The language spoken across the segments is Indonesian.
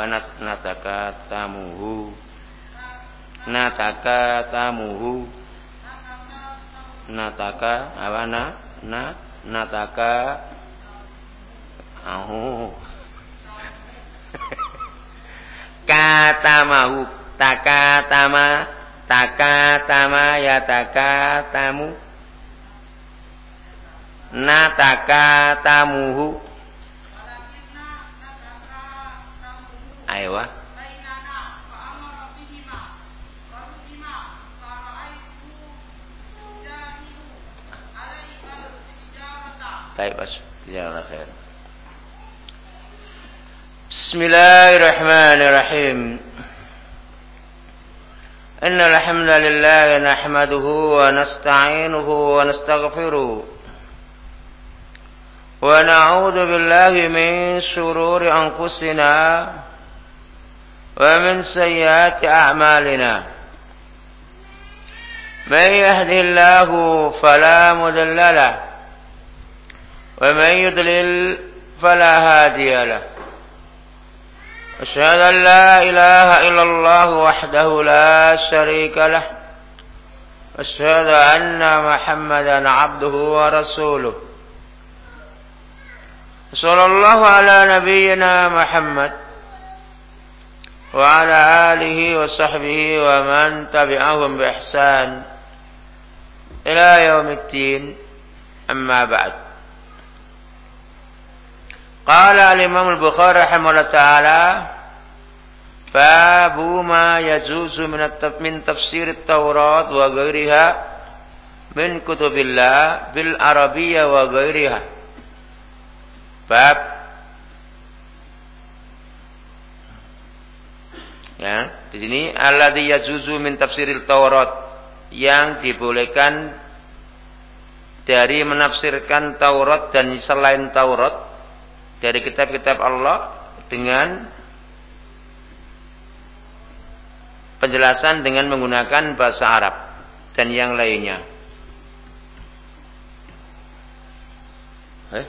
Wanat nataka tamuhu. Nataka tamuhu. Nataka apa na? Na nataka Oh. Katamahu takatama takatama ya takatamu natakatamuhu Aywa Baik, Bas. Jazakallah khair. بسم الله الرحمن الرحيم. إن الحمد لله نحمده ونستعينه ونستغفره. ونعوذ بالله من شرور أنفسنا. ومن سيئات أعمالنا من يهده الله فلا مضل له ومن يضلل فلا هادي له أشهد أن لا إله إلا الله وحده لا شريك له أشهد أن محمدا عبده ورسوله صلى الله على نبينا محمد وعلى آله وصحبه ومن تبعهم بإحسان إلى يوم الدين. أما بعد. قال الإمام البخاري رحمه الله تعالى باب ما يجوز من من تفسير التوراة وغيرها من كتب الله بالعربية وغيرها. باب ya di sini alladzi yajuzu min tafsiril Taurat yang dibolehkan dari menafsirkan Taurat dan selain Taurat dari kitab-kitab Allah dengan penjelasan dengan menggunakan bahasa Arab dan yang lainnya. Eh?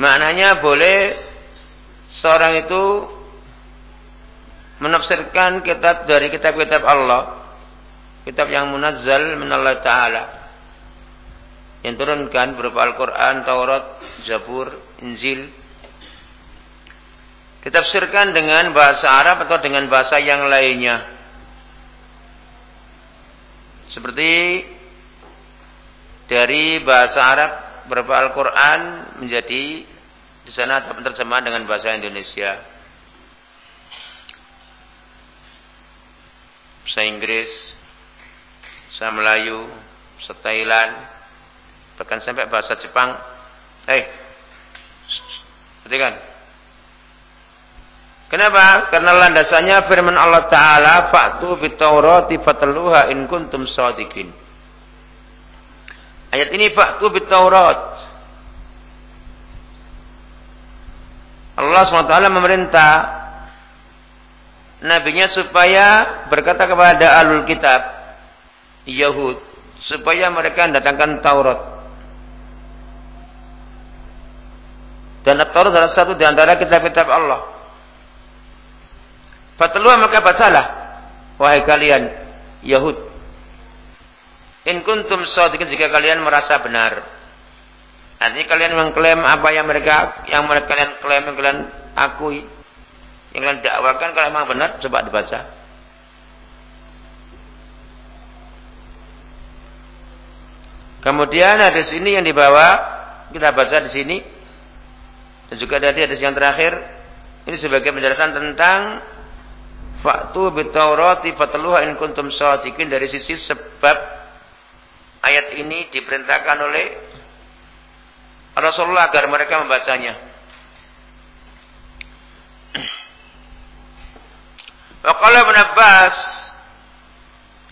Maknanya boleh seorang itu menafsirkan kitab dari kitab-kitab Allah, kitab yang munazzal min Allah Ta'ala, yang turunkan berupa Al-Quran, Taurat, Zabur, Injil ditafsirkan dengan bahasa Arab atau dengan bahasa yang lainnya. Seperti dari bahasa Arab berupa Al-Quran menjadi di sana ada penerjemahan dengan bahasa Indonesia. Bahasa Inggris, bahasa Melayu, bahasa Thailand, bahkan sampai bahasa Jepang. Hei, Berarti kan? Kenapa? Karena landasannya firman Allah Ta'ala Fa'tu bitaurati fataluha in kuntum sadiqin. Ayat ini Fa'tu bitaurat. Allah SWT memerintah Nabinya supaya berkata kepada alul kitab Yahud supaya mereka datangkan Taurat Dan At-Taurat adalah satu di antara kitab-kitab Allah. Fatluha maka bacalah wahai kalian Yahud. In kuntum shadiqin jika kalian merasa benar. Artinya kalian mengklaim apa yang mereka yang mereka kalian klaim yang kalian akui. Kalian dakwakan kalau memang benar coba dibaca. Kemudian ada sini yang dibawa kita baca di sini dan juga ada hadis yang terakhir ini sebagai penjelasan tentang faktu bitaurati fatluha in kuntum shadiqin dari sisi sebab ayat ini diperintahkan oleh Rasulullah agar mereka membacanya. Wa qala Ibn Abbas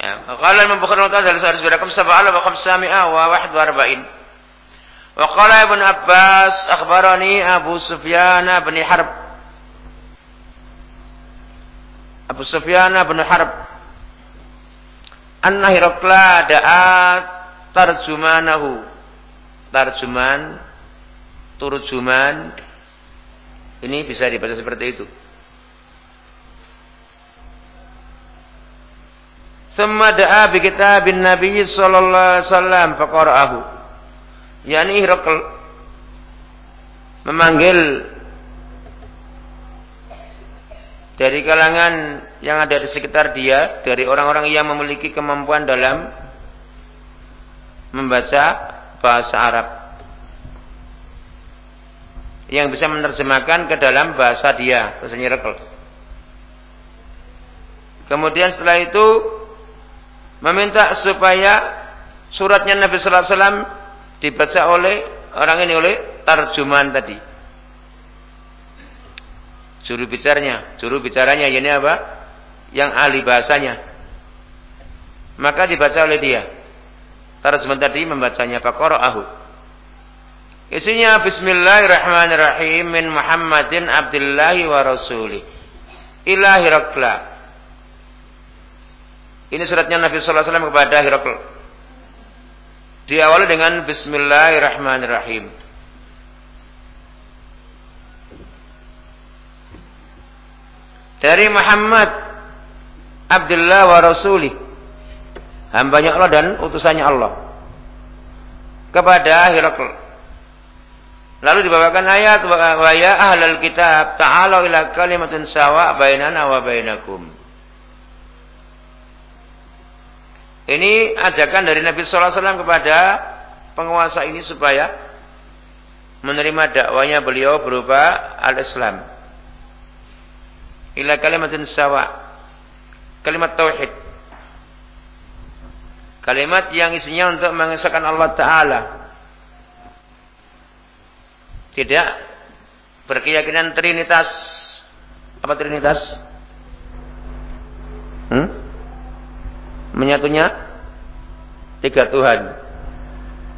ya, wa qala Imam Bukhari radhiyallahu anhu dari Rasul sab'ala wa khamsami'a wa wahid wa arba'in. وقال ابن عباس أخبرني أبو سفيان بن حرب أبو سفيان بن حرب أن هرقلا دعا ترجمانه tarjuman turjuman ini bisa dibaca seperti itu Thumma da'a bi kitabin Nabi sallallahu alaihi wasallam faqara'ahu. Yani Hirakl memanggil dari kalangan yang ada di sekitar dia, dari orang-orang yang memiliki kemampuan dalam membaca bahasa Arab. Yang bisa menerjemahkan ke dalam bahasa dia, bahasa Hirakl. Kemudian setelah itu meminta supaya suratnya Nabi sallallahu alaihi wasallam dibaca oleh orang ini oleh tarjuman tadi. Juru bicaranya, juru bicaranya ini apa? Yang ahli bahasanya. Maka dibaca oleh dia. Tarjuman tadi membacanya faqara'ahu. Isinya Bismillahirrahmanirrahim min Muhammadin Abdillahi wa Rasuli Ilahi Rakla ini suratnya Nabi sallallahu alaihi wasallam kepada Herakl. Diawali dengan bismillahirrahmanirrahim. Dari Muhammad Abdullah wa Rasuli hambanya Allah dan utusannya Allah kepada Herakl. Lalu dibawakan ayat wa ya ahlal kitab ta'alu ila kalimatin sawa bainana wa bainakum. Ini ajakan dari Nabi Sallallahu Alaihi Wasallam kepada penguasa ini supaya menerima dakwanya beliau berupa al-Islam. Ila kalimatin sawa. Kalimat tauhid. Kalimat yang isinya untuk mengesahkan Allah Ta'ala. Tidak berkeyakinan trinitas. Apa trinitas? Menyatunya tiga Tuhan.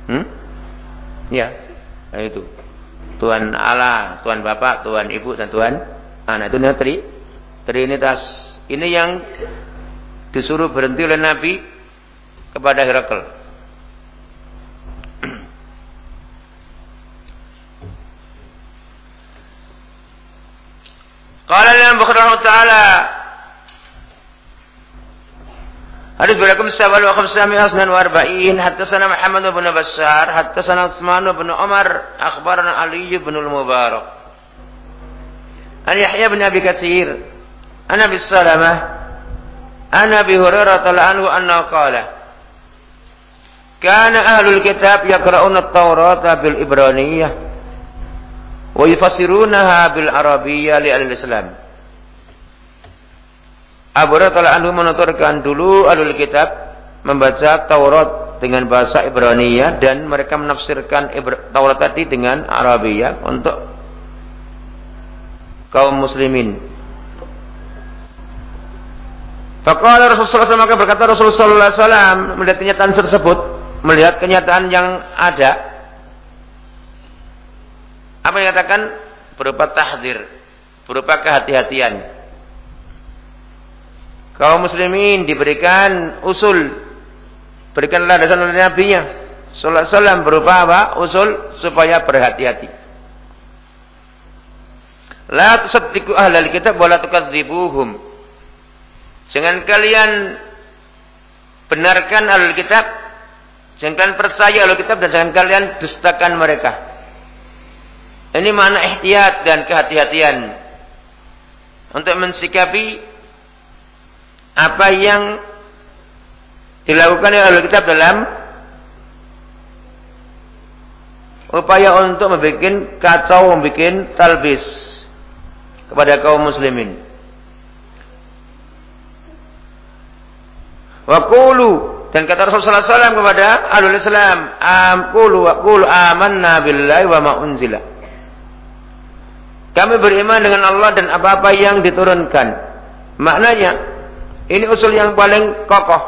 Hmm? Ya, nah itu. Tuhan Allah, Tuhan Bapak, Tuhan Ibu, dan Tuhan Anak. Itu tri, Trinitas. Ini yang disuruh berhenti oleh Nabi kepada Herakl. Qala Imam Bukhari taala Hadis berakum sawal wa khamsami asnan wa arba'in Hattasana Muhammad bin Bashar Hattasana Uthman bin Umar Akhbarana Ali bin Al-Mubarak An Yahya bin Abi Katsir An Abi Salamah An Abi Hurairah ta'ala anhu anna qala Kana ahlul kitab yakra'una at-Taurata bil Ibraniyah wa yufassirunaha bil Arabiyyah li al-Islam Abu Hurairah anhu menuturkan dulu alul kitab membaca Taurat dengan bahasa Ibrani dan mereka menafsirkan Taurat tadi dengan Arabia untuk kaum muslimin. Faqala Rasulullah SAW maka berkata Rasulullah SAW melihat kenyataan tersebut, melihat kenyataan yang ada. Apa yang dikatakan? Berupa tahdir, berupa kehati-hatian kaum muslimin diberikan usul. Berikan landasan oleh nabinya. Sallallahu wasallam berupa apa? Usul supaya berhati-hati. La tusaddiqu ahlal kitab wa tukadzibuhum jangan kalian benarkan ahlul kitab jangan kalian percaya ahlul kitab dan jangan kalian dustakan mereka. Ini mana ihtiyat dan kehati-hatian. Untuk mensikapi apa yang dilakukan oleh ahli kitab dalam upaya untuk membuat kacau, membuat talbis kepada kaum muslimin. Wa dan kata Rasulullah SAW kepada alul Islam, am qulu wa qulu amanna billahi wa ma unzila. Kami beriman dengan Allah dan apa-apa yang diturunkan. Maknanya ini usul yang paling kokoh.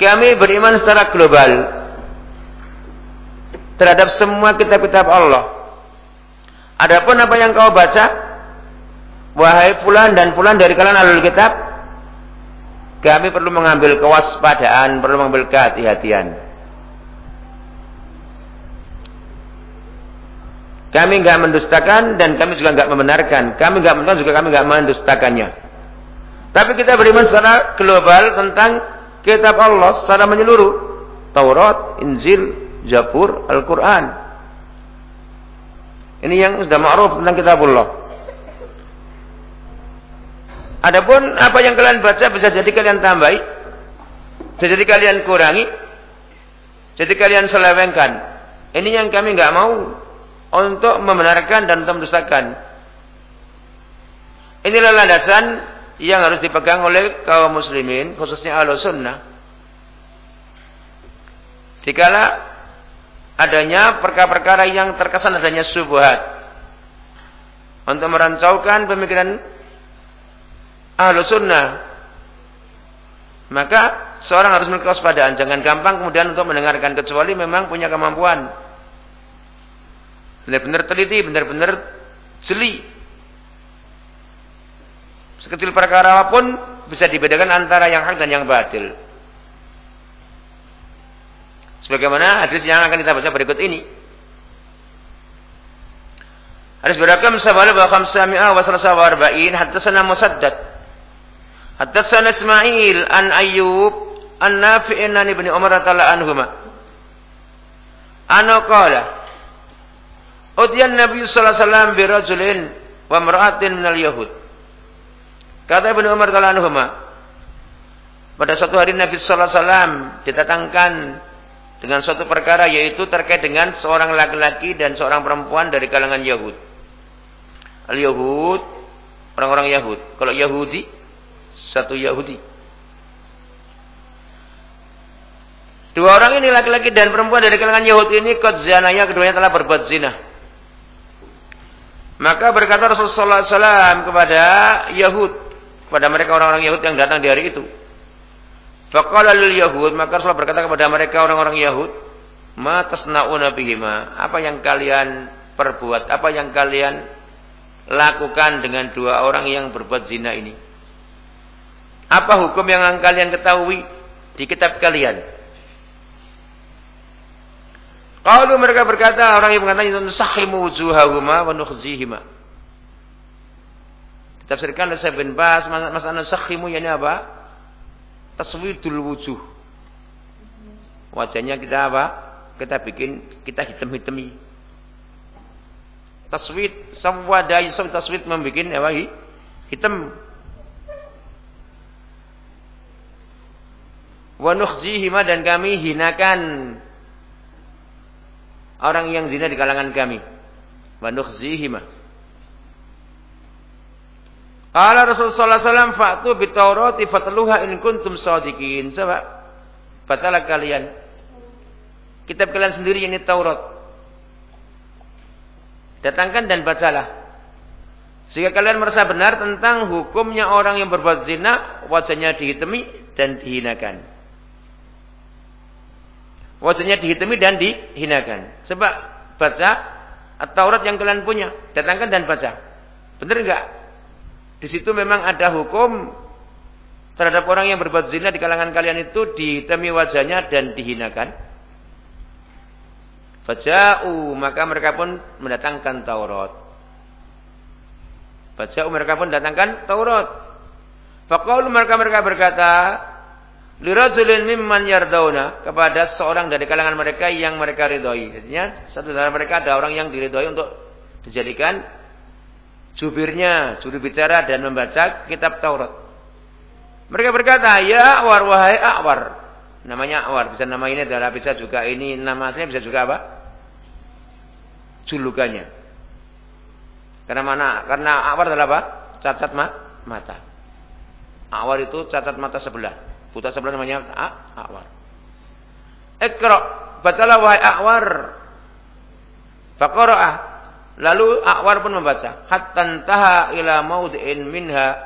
Kami beriman secara global terhadap semua kitab-kitab Allah. Adapun apa yang kau baca, wahai fulan dan fulan dari kalian alul kitab, kami perlu mengambil kewaspadaan, perlu mengambil kehati-hatian. Kami enggak mendustakan dan kami juga enggak membenarkan. Kami enggak mendustakan juga kami enggak mendustakannya. Tapi kita beriman secara global tentang kitab Allah secara menyeluruh. Taurat, Injil, Zabur, Al-Quran. Ini yang sudah ma'ruf tentang kitab Allah. Adapun apa yang kalian baca bisa jadi kalian tambahi, bisa jadi kalian kurangi, jadi kalian selewengkan. Ini yang kami nggak mau untuk membenarkan dan mendustakan. Inilah landasan yang harus dipegang oleh kaum muslimin, khususnya ahlu sunnah. Dikala adanya perkara-perkara yang terkesan adanya subuhat. Untuk merancaukan pemikiran ahlu sunnah. Maka seorang harus memiliki kewaspadaan. Jangan gampang kemudian untuk mendengarkan. Kecuali memang punya kemampuan. Benar-benar teliti, benar-benar jeli Sekecil perkara apa pun bisa dibedakan antara yang hak dan yang batil. Sebagaimana hadis yang akan kita baca berikut ini. Hadis berakam sabala wa khamsami'a wa salasa wa arba'in haddatsana Musaddad. Haddatsana Ismail an Ayyub an Nafi'in an Ibnu Umar radhiyallahu anhuma. Ano qala Udiyan Nabi sallallahu alaihi wasallam bi wa imra'atin minal yahud. Kata Ibnu Umar radhiyallahu pada suatu hari Nabi sallallahu alaihi wasallam didatangkan dengan suatu perkara yaitu terkait dengan seorang laki-laki dan seorang perempuan dari kalangan Yahud. Al-Yahud orang-orang Yahud. Kalau Yahudi satu Yahudi. Dua orang ini laki-laki dan perempuan dari kalangan Yahud ini kot zanaya keduanya telah berbuat zina. Maka berkata Rasulullah SAW kepada Yahud, kepada mereka orang-orang Yahud yang datang di hari itu. Faqala lil Yahud, maka Rasulullah berkata kepada mereka orang-orang Yahud, "Ma tasnauna bihima?" Apa yang kalian perbuat? Apa yang kalian lakukan dengan dua orang yang berbuat zina ini? Apa hukum yang kalian ketahui di kitab kalian? Kalau mereka berkata orang yang mengatakan sahimu wujuhahuma wa nukhzihima. Tafsirkan oleh Syekh bin Bas, masalah sakhimu ini apa? Taswidul wujuh. Wajahnya kita apa? Kita bikin, kita hitam-hitami. Taswid, sawwada yusuf taswid membuat apa? Hitam. Wa nukhzihima dan kami hinakan orang yang zina di kalangan kami. Wa nukhzihima. Qala Rasulullah SAW fa'tu bitaurati fatluha in kuntum sadiqin. Coba bacalah kalian. Kitab kalian sendiri ini Taurat. Datangkan dan bacalah. Sehingga kalian merasa benar tentang hukumnya orang yang berbuat zina, wajahnya dihitami dan dihinakan. Wajahnya dihitami dan dihinakan. Sebab baca Taurat yang kalian punya, datangkan dan baca. Benar enggak? Di situ memang ada hukum terhadap orang yang berbuat zina di kalangan kalian itu ditemi wajahnya dan dihinakan. Faja'u maka mereka pun mendatangkan Taurat. Faja'u mereka pun datangkan Taurat. Faqaulu mereka mereka berkata, lirajulin mimman yardauna kepada seorang dari kalangan mereka yang mereka ridhoi. Artinya satu dari mereka ada orang yang diridhoi untuk dijadikan jubirnya, juru bicara dan membaca kitab Taurat. Mereka berkata, ya Awar, wahai Awar. Namanya Awar, bisa nama ini adalah bisa juga ini nama aslinya bisa juga apa? Julukannya. Karena mana? Karena Awar adalah apa? Cacat ma mata. Awar itu cacat mata sebelah. Buta sebelah namanya Awar. Ikra, bacalah wahai Awar. Faqara'ah Lalu Akwar pun membaca, hatta taha ila maudin minha.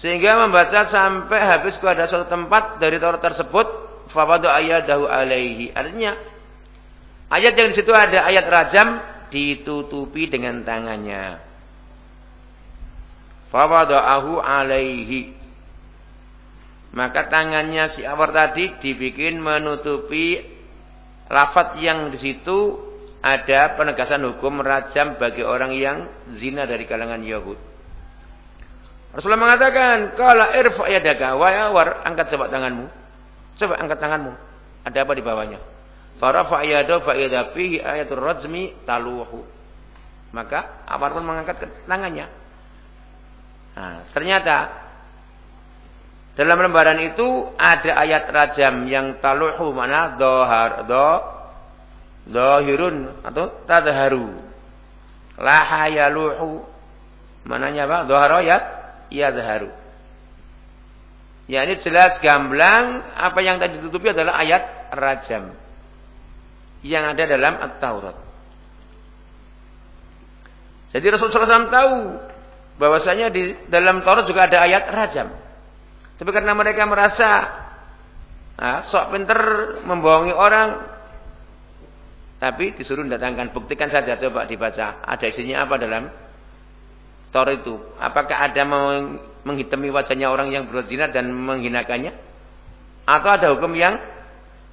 Sehingga membaca sampai habis kepada suatu tempat dari Taurat tersebut, fawadu ayadahu alaihi. Artinya ayat yang di situ ada ayat rajam ditutupi dengan tangannya. Fawada'ahu alaihi. Maka tangannya si Awar tadi dibikin menutupi lafat yang di situ ada penegasan hukum rajam bagi orang yang zina dari kalangan Yahud. Rasulullah mengatakan, "Qala irfa yadaka wa war angkat coba tanganmu." Coba angkat tanganmu. Ada apa di bawahnya? Farafa yadahu fa idza fihi ayatul rajmi taluhu. Maka Awar pun mengangkat tangannya. Nah, ternyata dalam lembaran itu ada ayat rajam yang taluhu mana dohar do dohirun atau tadharu. La hayaluhu. Mananya apa? Dohar ayat yadharu. Ya ini jelas gamblang apa yang tadi ditutupi adalah ayat rajam yang ada dalam At-Taurat. Jadi Rasulullah SAW tahu bahwasanya di dalam Taurat juga ada ayat rajam. Tapi karena mereka merasa nah, sok pinter membohongi orang, tapi disuruh datangkan buktikan saja coba dibaca ada isinya apa dalam Taurat itu. Apakah ada menghitami wajahnya orang yang berzina dan menghinakannya? Atau ada hukum yang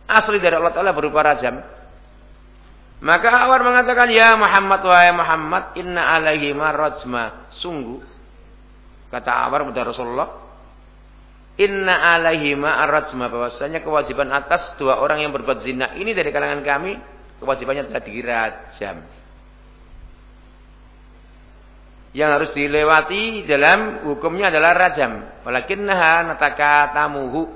asli dari Allah Ta'ala berupa rajam? Maka Awar mengatakan, Ya Muhammad, wahai Muhammad, inna alaihi marajma. Sungguh, kata Awar kepada Rasulullah, inna alaihi marajma. Bahwasanya kewajiban atas dua orang yang berbuat zina ini dari kalangan kami, kewajibannya telah dirajam yang harus dilewati dalam hukumnya adalah rajam. Walakinnaha natakatamuhu.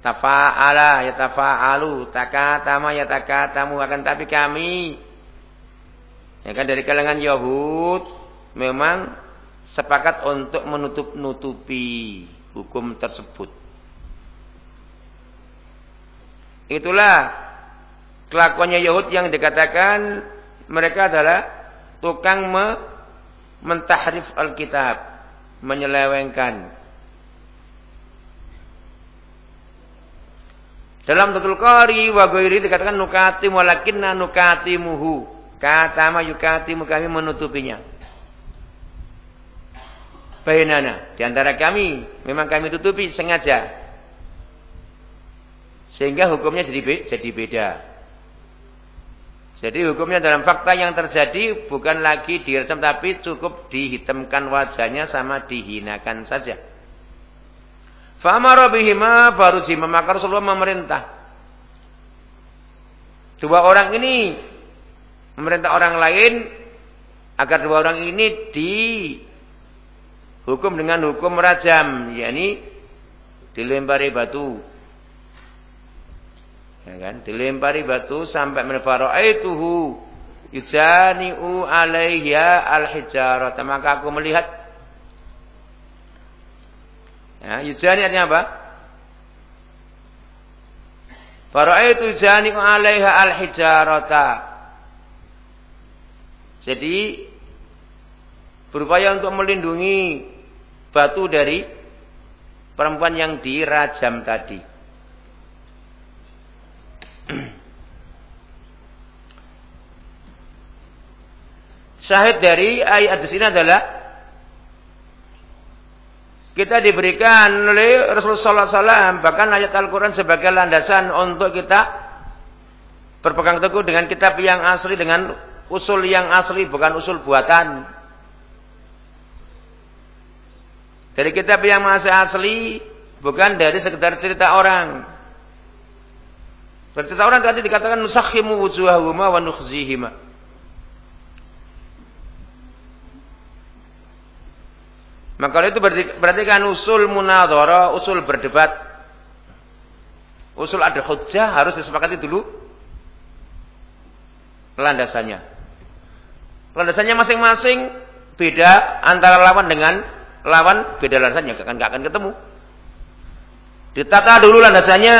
Tafa'ala yatafa'alu. Takatama yatakatamu. Akan tapi kami. Ya kan dari kalangan Yahud. Memang sepakat untuk menutup-nutupi hukum tersebut. Itulah kelakuannya Yahud yang dikatakan mereka adalah tukang me mentahrif Alkitab, menyelewengkan. Dalam Tutul Qari wa ghairi dikatakan nukatim walakinna nukatimuhu. Kata ma yukatimu kami menutupinya. Bainana di antara kami memang kami tutupi sengaja. Sehingga hukumnya jadi jadi beda. Jadi hukumnya dalam fakta yang terjadi bukan lagi direjam tapi cukup dihitamkan wajahnya sama dihinakan saja. Fa'amara bihima baru jima maka Rasulullah memerintah. Dua orang ini memerintah orang lain agar dua orang ini dihukum dengan hukum rajam, yakni dilempari batu Ya kan? Dilempari batu sampai itu yujani'u alaiya al-hijarat. Maka aku melihat Ya, yujani artinya apa? Faraitu yujani'u alaiha al-hijarata. Jadi berupaya untuk melindungi batu dari perempuan yang dirajam tadi. Syahid dari ayat di sini adalah kita diberikan oleh Rasulullah SAW bahkan ayat Al-Quran sebagai landasan untuk kita berpegang teguh dengan kitab yang asli dengan usul yang asli bukan usul buatan. Dari kitab yang masih asli bukan dari sekedar cerita orang. Cerita orang tadi dikatakan nusakhimu wujuhahuma wa nukhzihima. Maka itu berarti, kan usul munadhara, usul berdebat. Usul ada hujjah harus disepakati dulu landasannya. Landasannya masing-masing beda antara lawan dengan lawan beda landasannya, akan gak akan ketemu. Ditata dulu landasannya,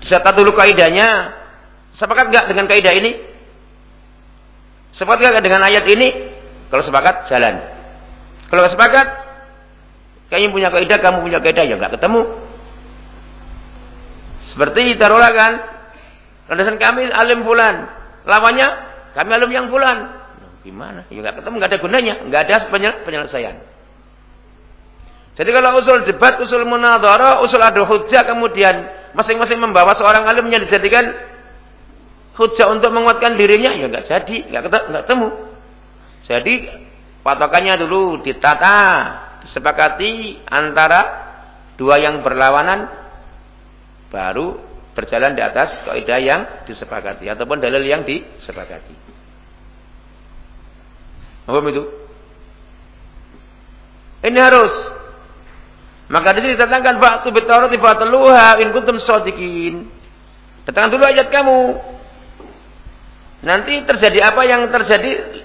ditata dulu kaidahnya. Sepakat gak dengan kaidah ini? Sepakat gak dengan ayat ini? Kalau sepakat jalan. Kalau nggak sepakat, kamu punya kaidah, kamu punya kaidah, ya nggak ketemu. Seperti taruhlah kan, landasan kami alim bulan, lawannya kami alim yang bulan. Gimana? Ya nggak ketemu, nggak ada gunanya, nggak ada penyelesaian. Jadi kalau usul debat, usul munadhara, usul adu hujah, kemudian masing-masing membawa seorang alim yang dijadikan hujah untuk menguatkan dirinya, ya nggak jadi, nggak ketemu. Jadi patokannya dulu ditata, disepakati antara dua yang berlawanan baru berjalan di atas kaidah yang disepakati ataupun dalil yang disepakati. Apa itu? Ini harus. Maka di sini ditetapkan faktu bitaurati fataluha in kuntum shadiqin. Datangkan dulu ayat kamu. Nanti terjadi apa yang terjadi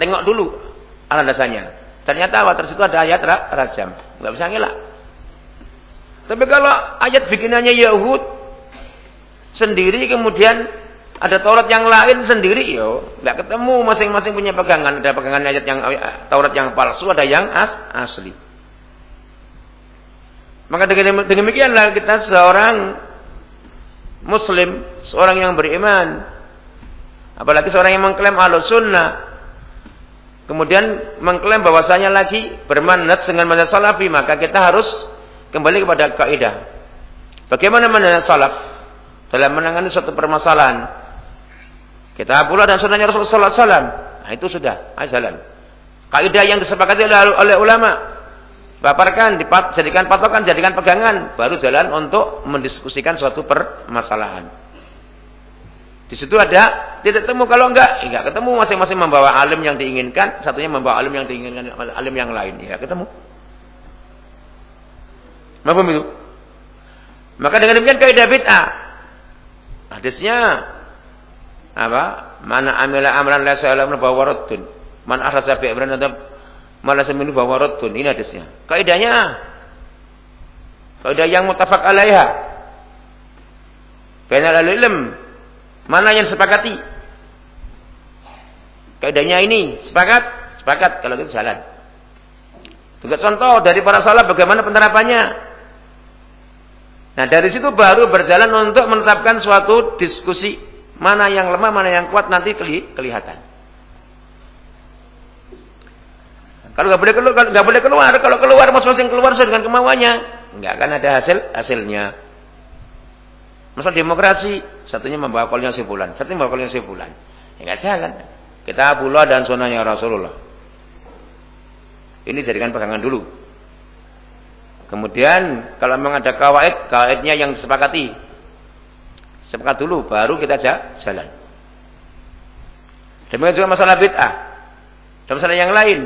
tengok dulu alasannya. Ternyata apa? Tersitu ada ayat rajam. Enggak bisa ngelak. Tapi kalau ayat bikinannya Yahud sendiri kemudian ada Taurat yang lain sendiri yo nggak ketemu masing-masing punya pegangan ada pegangan ayat yang Taurat yang palsu ada yang as, asli maka dengan demikianlah kita seorang muslim seorang yang beriman apalagi seorang yang mengklaim alus sunnah kemudian mengklaim bahwasanya lagi bermanat dengan manhaj salafi maka kita harus kembali kepada kaidah. Bagaimana manhaj salaf dalam menangani suatu permasalahan? Kita pula dan sunnahnya Rasulullah SAW. Nah, itu sudah, ayo jalan. Kaidah yang disepakati oleh, oleh ulama, paparkan, jadikan patokan, jadikan pegangan, baru jalan untuk mendiskusikan suatu permasalahan. Di situ ada tidak temu kalau enggak, enggak ketemu masing-masing membawa alim yang diinginkan, satunya membawa alim yang diinginkan alim yang lain, ya ketemu. Apa itu? Maka dengan demikian kaidah bid'ah. Hadisnya apa? Mana amila amran la sa'alam bahwa raddun. Man ahrasa fi amran adab bahwa raddun. Ini hadisnya. Kaidahnya kaidah yang mutafak alaiha. Bainal ilm mana yang sepakati? Kaidahnya ini sepakat, sepakat kalau itu jalan. Juga contoh dari para salaf bagaimana penerapannya. Nah dari situ baru berjalan untuk menetapkan suatu diskusi mana yang lemah, mana yang kuat nanti kelihatan. Kalau nggak boleh keluar, nggak boleh keluar. Kalau keluar masing-masing keluar sesuai dengan kemauannya, nggak akan ada hasil hasilnya. Masal demokrasi, satunya membawa kolnya sebulan, satunya membawa kolnya sebulan. Ya nggak jalan. Kita pula dan sunnahnya Rasulullah. Ini jadikan pegangan dulu. Kemudian kalau memang ada kawaid, kawaidnya yang disepakati. Sepakat dulu, baru kita jalan. Demikian juga masalah bid'ah. Dan masalah yang lain.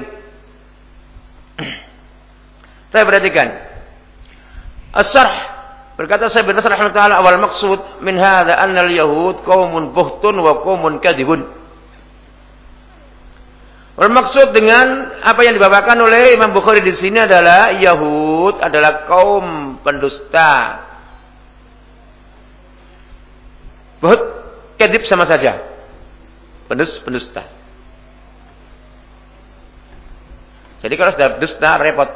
Saya perhatikan. As-sarh berkata saya bin Nasr rahimahullah awal maksud min hadza anna al-yahud qaumun buhtun wa qaumun kadhibun. Bermaksud dengan apa yang dibawakan oleh Imam Bukhari di sini adalah Yahud adalah kaum pendusta. Buhut kedip sama saja. Pendus, pendusta. Jadi kalau sudah dusta repot.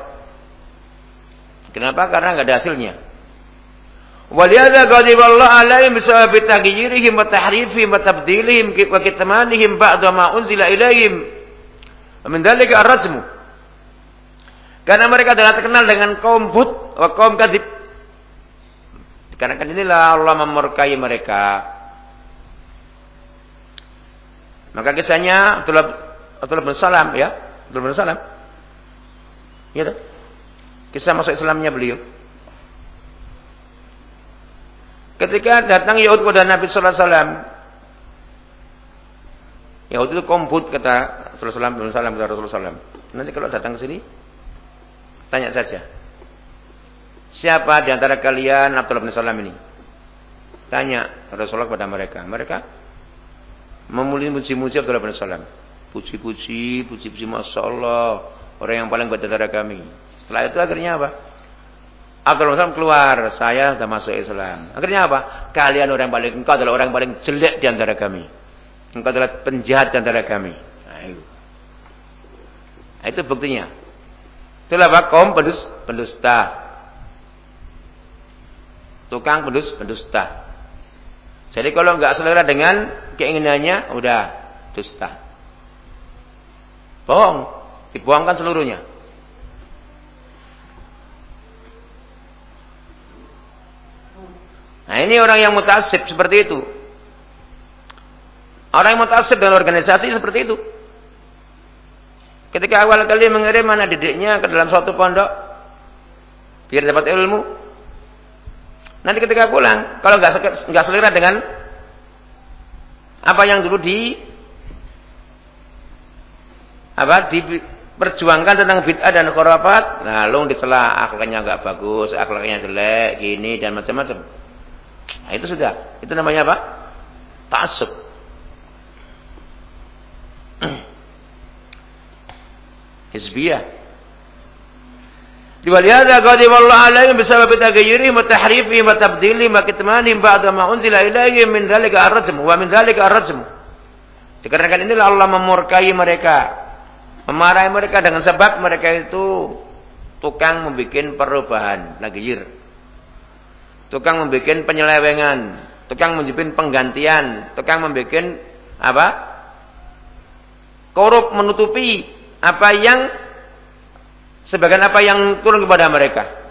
Kenapa? Karena nggak ada hasilnya. Waliyada ghadiballahu alaihim bisabab taghyirihim wa tahrifihim wa tabdilihim wa kitmanihim ba'da ma unzila ilaihim Mendalika ar-rajmu. Karena mereka adalah terkenal dengan kaum but wa kaum kadib. Karena kan inilah Allah memurkai mereka. Maka kisahnya Abdullah, bin Salam ya. Abdullah bin Salam. Ya? Kisah masuk Islamnya beliau. Ketika datang Yahud kepada Nabi Sallallahu Alaihi Wasallam, Yahud itu komput kata Rasulullah SAW, salam kepada Rasulullah SAW. Nanti kalau datang ke sini, tanya saja. Siapa di antara kalian Abdullah bin Salam ini? Tanya Rasulullah kepada mereka. Mereka memuji puji-puji Abdullah bin Salam. Puji-puji, puji-puji Masya Allah. Orang yang paling baik antara kami. Setelah itu akhirnya apa? Abdullah bin Salam keluar. Saya sudah masuk Islam. Akhirnya apa? Kalian orang paling, engkau adalah orang paling jelek di antara kami. Engkau adalah penjahat di antara kami. Nah, itu buktinya. Itulah apa? Kaum pendus, pendusta. Tukang pendus, pendusta. Jadi kalau nggak selera dengan keinginannya, udah dusta. Bohong. Dibuangkan seluruhnya. Nah ini orang yang mutasib seperti itu. Orang yang mutasib dengan organisasi seperti itu. Ketika awal kali mengirim anak didiknya ke dalam suatu pondok, biar dapat ilmu. Nanti ketika pulang, kalau nggak nggak selera dengan apa yang dulu di apa diperjuangkan tentang bid'ah dan khurafat, nah long dicela akhlaknya nggak bagus, akhlaknya jelek, gini dan macam-macam. Nah, itu sudah. Itu namanya apa? Ta'assub. hizbiyah. Liwalihada ghadiballahu alaihim bisabab taghayyurihim wa tahrifihim wa tabdilihim wa kitmanihim ba'da ma unzila ilaihim min dhalika ar-rajm wa min dhalika ar-rajm. Dikarenakan inilah Allah memurkai mereka, memarahi mereka dengan sebab mereka itu tukang membuat perubahan, lagiyir. Tukang membuat penyelewengan, tukang membuat penggantian, tukang membuat apa? Korup menutupi apa yang sebagian apa yang turun kepada mereka.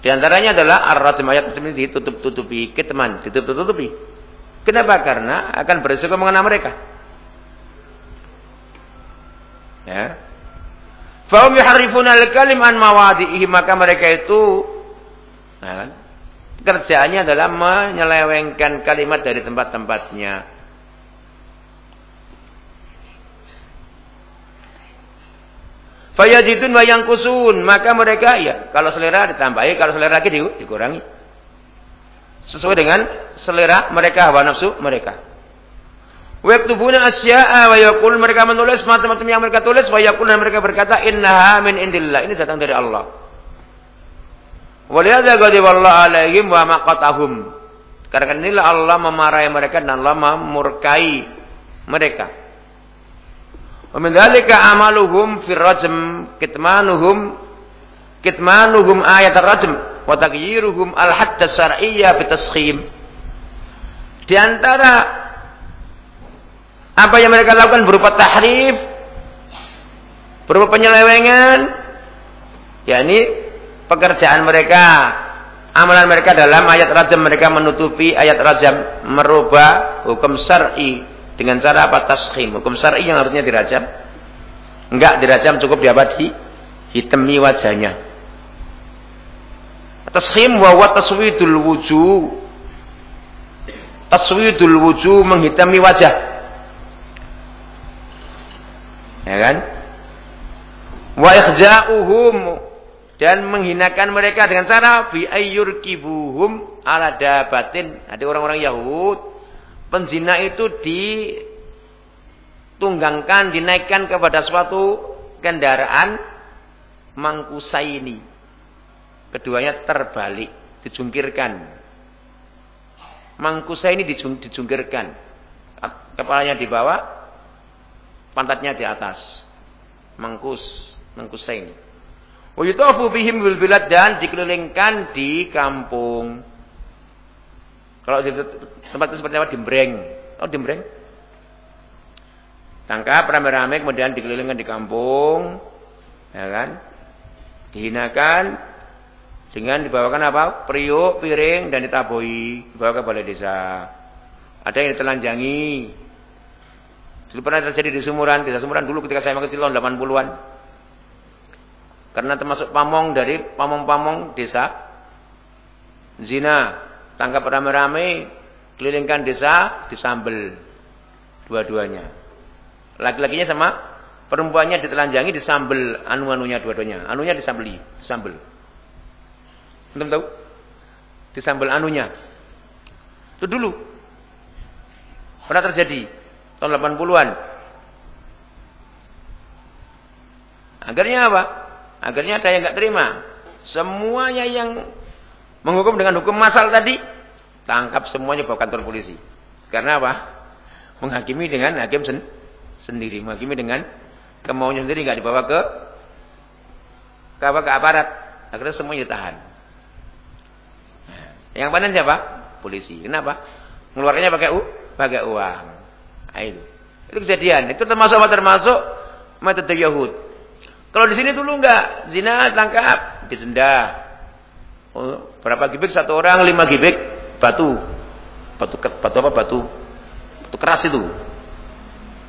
Di antaranya adalah ar-rajm ayat ini ditutup-tutupi, kitman, ditutup-tutupi. Kenapa? Karena akan berisiko mengenai mereka. Ya. Fahum yuharrifuna al-kalim an mawadihi, maka mereka itu kan, kerjaannya adalah menyelewengkan kalimat dari tempat-tempatnya. Fayajidun wa yang kusun. Maka mereka ya kalau selera ditambahi, kalau selera lagi dikurangi. Sesuai dengan selera mereka, hawa nafsu mereka. Waktubuna asya'a wa yaqul mereka menulis macam-macam yang mereka tulis wa dan mereka berkata innaha min indillah. Ini datang dari Allah. Walihada ghadiballahu alaihim wa maqatahum. Karena inilah Allah memarahi mereka dan Allah memurkai mereka. Wamindalika amaluhum fir rajm kitmanuhum kitmanuhum ayat rajm wa taghyiruhum al hadd syar'iyya bitaskhim. Di antara apa yang mereka lakukan berupa tahrif, berupa penyelewengan, yakni pekerjaan mereka amalan mereka dalam ayat rajam mereka menutupi ayat rajam merubah hukum syar'i dengan cara apa? Taskhim. Hukum syar'i yang harusnya dirajam. Enggak dirajam cukup diabadi. Hitemi wajahnya. Taskhim wa taswidul wujuh. Taswidul wujuh menghitami wajah. Ya kan? Wa ikhja'uhum dan menghinakan mereka dengan cara bi ayyur kibuhum ala dabatin. Ada orang-orang Yahud Penzina itu ditunggangkan, dinaikkan kepada suatu kendaraan mangkusaini. Keduanya terbalik, dijungkirkan. Mangkusaini dijungkirkan. Kepalanya di bawah, pantatnya di atas. Mangkus, mangkusaini. Wa yutafu bihim bil bilad dan dikelilingkan di kampung. Kalau di tempat itu seperti apa? Dimbreng. Oh, dimbreng. Tangkap rame-rame kemudian dikelilingkan di kampung. Ya kan? Dihinakan dengan dibawakan apa? Periuk, piring dan ditabui, dibawa ke balai desa. Ada yang ditelanjangi. Dulu pernah terjadi di Sumuran, desa Sumuran dulu ketika saya masih kecil tahun 80-an. Karena termasuk pamong dari pamong-pamong desa. Zina, tangkap rame-rame, kelilingkan desa, disambel dua-duanya. Laki-lakinya sama perempuannya ditelanjangi, disambel anu-anunya dua-duanya. Anunya disambeli, disambel. Belum tahu? Disambel anunya. Itu dulu. Pernah terjadi tahun 80-an. Agarnya apa? Agarnya ada yang nggak terima. Semuanya yang Menghukum dengan hukum masal tadi, tangkap semuanya bawa kantor polisi. Karena apa? Menghakimi dengan hakim sen sendiri, menghakimi dengan kemauannya sendiri, nggak dibawa ke ke apa ke aparat. Akhirnya semuanya ditahan. Yang panen siapa? Polisi. Kenapa? Mengeluarkannya pakai u, pakai uang. Nah, itu. Itu kejadian. Itu termasuk apa? Termasuk metode Yahud. Kalau di sini dulu enggak, zina tangkap, didenda. Oh, berapa gibik satu orang? Lima gibik batu. Batu batu apa? Batu batu keras itu.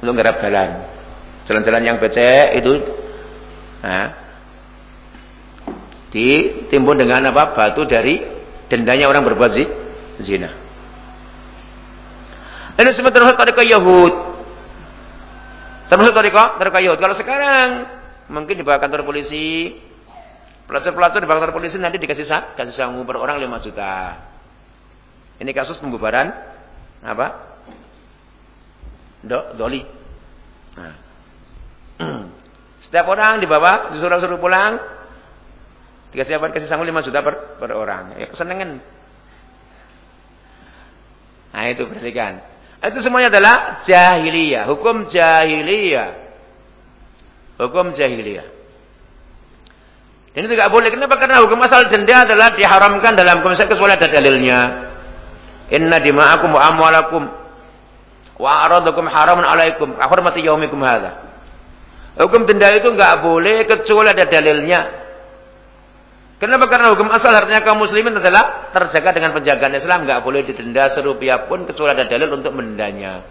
Untuk garap jalan. Jalan-jalan yang becek itu nah, ditimbun dengan apa? Batu dari dendanya orang berbuat zina. Ini termasuk tarikat Yahud. Termasuk tarikat, tarikat Yahud. Kalau sekarang mungkin di bawah kantor polisi, pelacur-pelacur di bawah kantor polisi nanti dikasih sah, kasih sangu per orang 5 juta. Ini kasus pembubaran apa? Do, doli. Nah. Setiap orang dibawa disuruh-suruh pulang dikasih apa? Kasih sangu 5 juta per, per orang. Ya kesenangan. Nah itu perhatikan. Itu semuanya adalah jahiliyah, hukum jahiliyah. Hukum jahiliyah. Itu tidak boleh. Kenapa? Karena hukum asal denda adalah diharamkan dalam konsep kecuali ada dalilnya. Inna dima'akum wa amwalakum wa aradakum haramun alaikum. Ahurmati yaumikum hadha. Hukum denda itu enggak boleh kecuali ada dalilnya. Kenapa? Karena hukum asal artinya kaum muslimin adalah terjaga dengan penjagaan Islam. Enggak boleh didenda serupiah pun kecuali ada dalil untuk mendanya.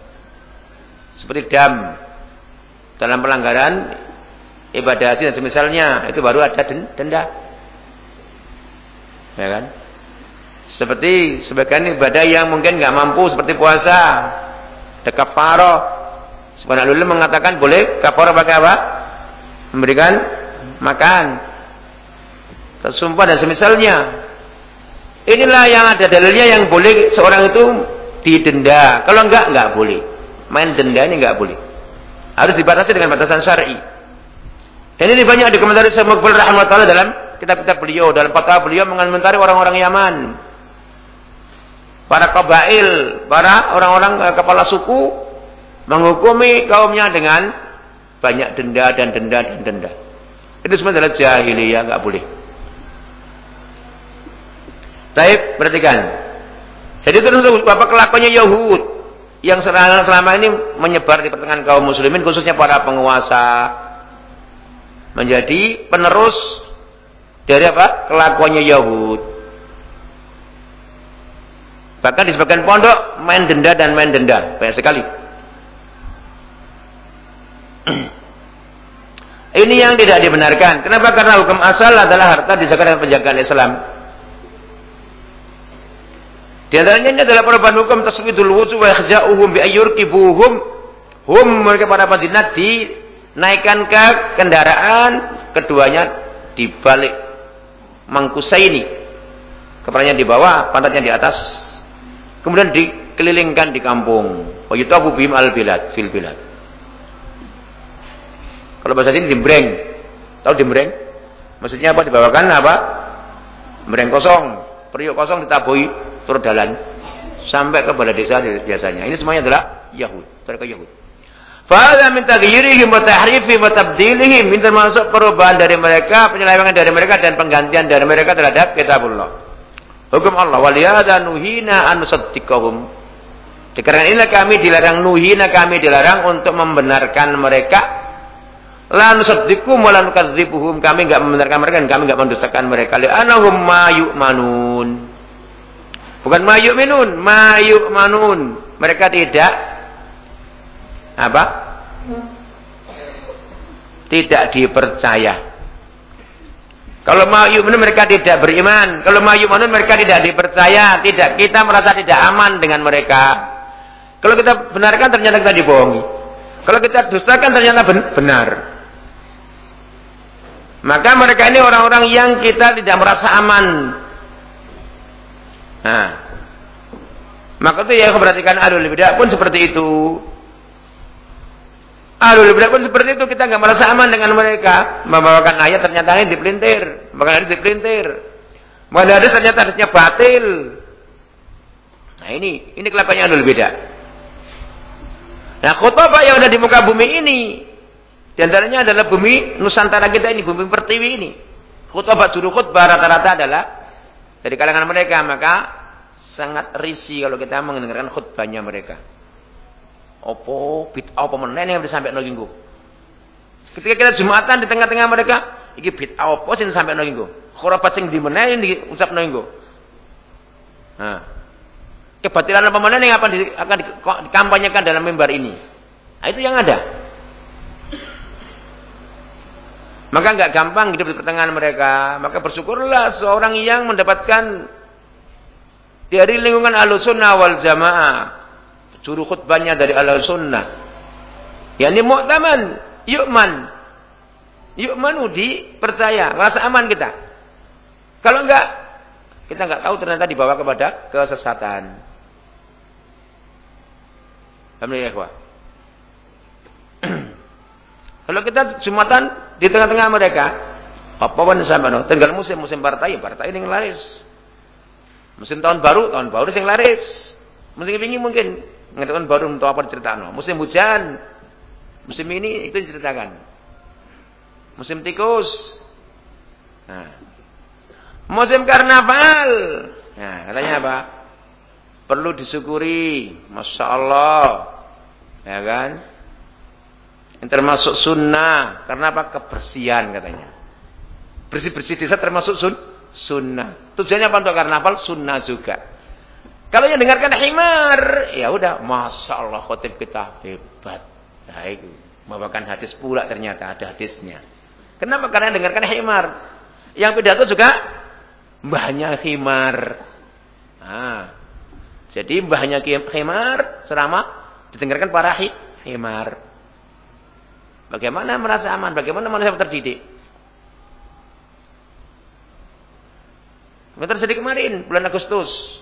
Seperti dam. Dalam pelanggaran ibadah haji dan semisalnya. Itu baru ada denda. Ya kan? Seperti sebagian ibadah yang mungkin enggak mampu. Seperti puasa. Ada kaparo. Sebenarnya ulama mengatakan boleh kaparo pakai apa? Memberikan makan tersumpah dan semisalnya. Inilah yang ada dalilnya yang boleh seorang itu didenda. Kalau enggak, enggak boleh. Main denda ini enggak boleh. Harus dibatasi dengan batasan syar'i. Dan ini banyak dikomentari sama Mukbil rahmatullah dalam kitab-kitab beliau, dalam fatwa beliau mengomentari orang-orang Yaman. Para kabail, para orang-orang eh, kepala suku menghukumi kaumnya dengan banyak denda dan denda dan denda. Itu semua adalah jahiliyah, enggak boleh. Taib, perhatikan. Jadi terus bapak kelakuannya Yahud yang selama ini menyebar di pertengahan kaum muslimin khususnya para penguasa menjadi penerus dari apa? kelakuannya Yahud. Bahkan di sebagian pondok main denda dan main denda banyak sekali. Ini yang tidak dibenarkan. Kenapa? Karena hukum asal adalah harta dijaga dengan penjagaan Islam. Di antaranya ini adalah perubahan hukum taswidul wudu wa ikhja'uhum bi ayyurkibuhum hum mereka para penjinak dinaikkan ke kendaraan keduanya dibalik mangkusaini. Kepalanya di bawah pantatnya di atas. Kemudian dikelilingkan di kampung. Wa yutabu bim al bilad fil bilad. Kalau bahasa sini dimbreng. Tahu dimbreng? Maksudnya apa? Dibawakan apa? Mbreng kosong. Periuk kosong ditabui turut jalan sampai ke balai desa biasanya. Ini semuanya adalah Yahud, mereka Yahud. Fala min taghyirihim wa tahrifihim wa tabdilihim. Ini termasuk perubahan dari mereka, penyelewengan dari mereka dan penggantian dari mereka terhadap kitabullah. Hukum Allah. Waliyada nuhina an nusaddiqahum. Dikarenakan inilah kami dilarang nuhina kami dilarang untuk membenarkan mereka. La nusaddiqum wa la nukadzibuhum. Kami enggak membenarkan mereka dan kami enggak mendustakan mereka. Li'anahum ma yu'manun. Bukan mayuk minun, mayuk manun. Mereka tidak apa? Tidak dipercaya. Kalau mayuk minun mereka tidak beriman. Kalau mayuk manun mereka tidak dipercaya. Tidak kita merasa tidak aman dengan mereka. Kalau kita benarkan ternyata kita dibohongi. Kalau kita dustakan ternyata benar. Maka mereka ini orang-orang yang kita tidak merasa aman Nah, maka itu ya perhatikan alul bidah pun seperti itu. Alul bidah pun seperti itu kita nggak merasa aman dengan mereka. Membawakan ayat ternyata ini dipelintir, bahkan hadis dipelintir. Mana ada ternyata hadisnya batil. Nah ini, ini kelakuannya alul bidah. Nah khutbah yang ada di muka bumi ini, di antaranya adalah bumi Nusantara kita ini, bumi pertiwi ini. Khutbah juru khutbah rata-rata adalah dari kalangan mereka maka sangat risih kalau kita mendengarkan khutbahnya mereka. Opo bid'ah apa meneh yang disampaikan linggo. Ketika kita Jumatan di tengah-tengah mereka, iki bid'ah apa sing disampaikan linggo. Khurafat sing di meneh diucapno linggo. Nah, kebatilan apa meneh yang akan, di, akan dikampanyekan dalam mimbar ini. Nah, itu yang ada. Maka nggak gampang hidup di pertengahan mereka. Maka bersyukurlah seorang yang mendapatkan dari lingkungan al-sunnah wal jamaah. Juru khutbahnya dari al-sunnah. Yani mu'taman, yu'man. Yu'manu dipercaya, rasa aman kita. Kalau enggak, kita enggak tahu ternyata dibawa kepada kesesatan. Alhamdulillah. Kalau kita Jumatan di tengah-tengah mereka, apa pun sama no. Tinggal musim musim partai, partai ini yang laris. Musim tahun baru, tahun baru yang laris. Musim ini mungkin tahun baru untuk apa diceritakan. Musim hujan, musim ini itu diceritakan. Musim tikus. Nah. Musim karnaval. Nah, katanya apa? Perlu disyukuri. Masya Allah. Ya kan? Yang termasuk sunnah. Karena apa? Kebersihan katanya. Bersih-bersih desa termasuk sun sunnah. Tujuannya apa untuk karnaval? Sunnah juga. Kalau yang dengarkan himar, ya udah, masya Allah khotib kita hebat. Baik, membawakan hadis pula ternyata ada hadisnya. Kenapa? Karena dengarkan himar. Yang pidato juga mbahnya himar. Nah, jadi mbahnya himar selama didengarkan para himar. Bagaimana merasa aman? Bagaimana manusia terdidik? Yang terjadi kemarin, bulan Agustus.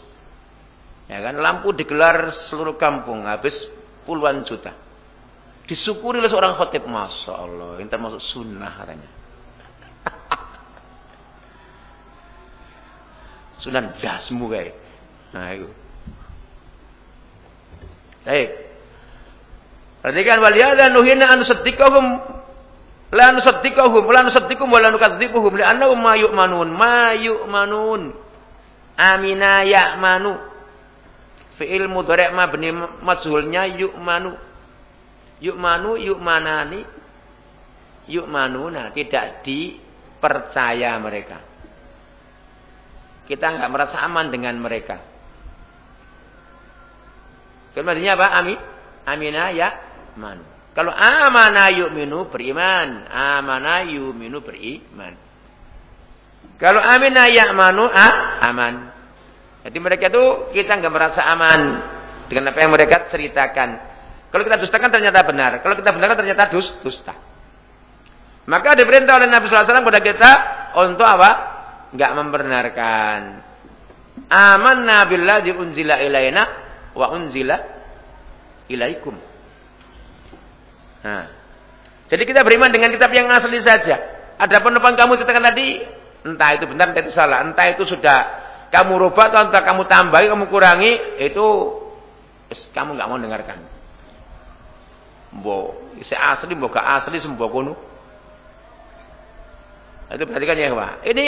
Ya kan, lampu digelar seluruh kampung, habis puluhan juta. Disyukuri oleh seorang khotib. Masya Allah, ini termasuk sunnah katanya. sunnah dasmu kayak. Nah itu. Baik. Perhatikan waliyada nuhina an nusaddiqahum la nusaddiqahum la nusaddiqum wa la nukadzibuhum li'annahum ma yu'manun ma yu'manun amina ya'manu fi'il mudhari' mabni majhulnya yu'manu yu'manu yu'manani yu'manuna tidak dipercaya mereka kita enggak merasa aman dengan mereka Kemudian apa? Amin. Amina ya manu. Kalau amana yu'minu beriman, amana yu'minu beriman. Kalau amina ya'manu ah, aman. Jadi mereka itu kita nggak merasa aman dengan apa yang mereka ceritakan. Kalau kita dustakan ternyata benar. Kalau kita benarkan ternyata dus, dusta. Maka diperintah oleh Nabi SAW kepada kita untuk apa? Enggak membenarkan. Amanna billadzi unzila ilaina wa unzila ilaikum. Nah. Jadi kita beriman dengan kitab yang asli saja. Ada penumpang kamu katakan tadi, entah itu benar, entah itu salah, entah itu sudah kamu rubah atau entah kamu tambahi, kamu kurangi, itu kamu nggak mau dengarkan. Mbok, isi asli, mbok gak asli, sembuh kuno. Itu perhatikan ya, Pak. Ini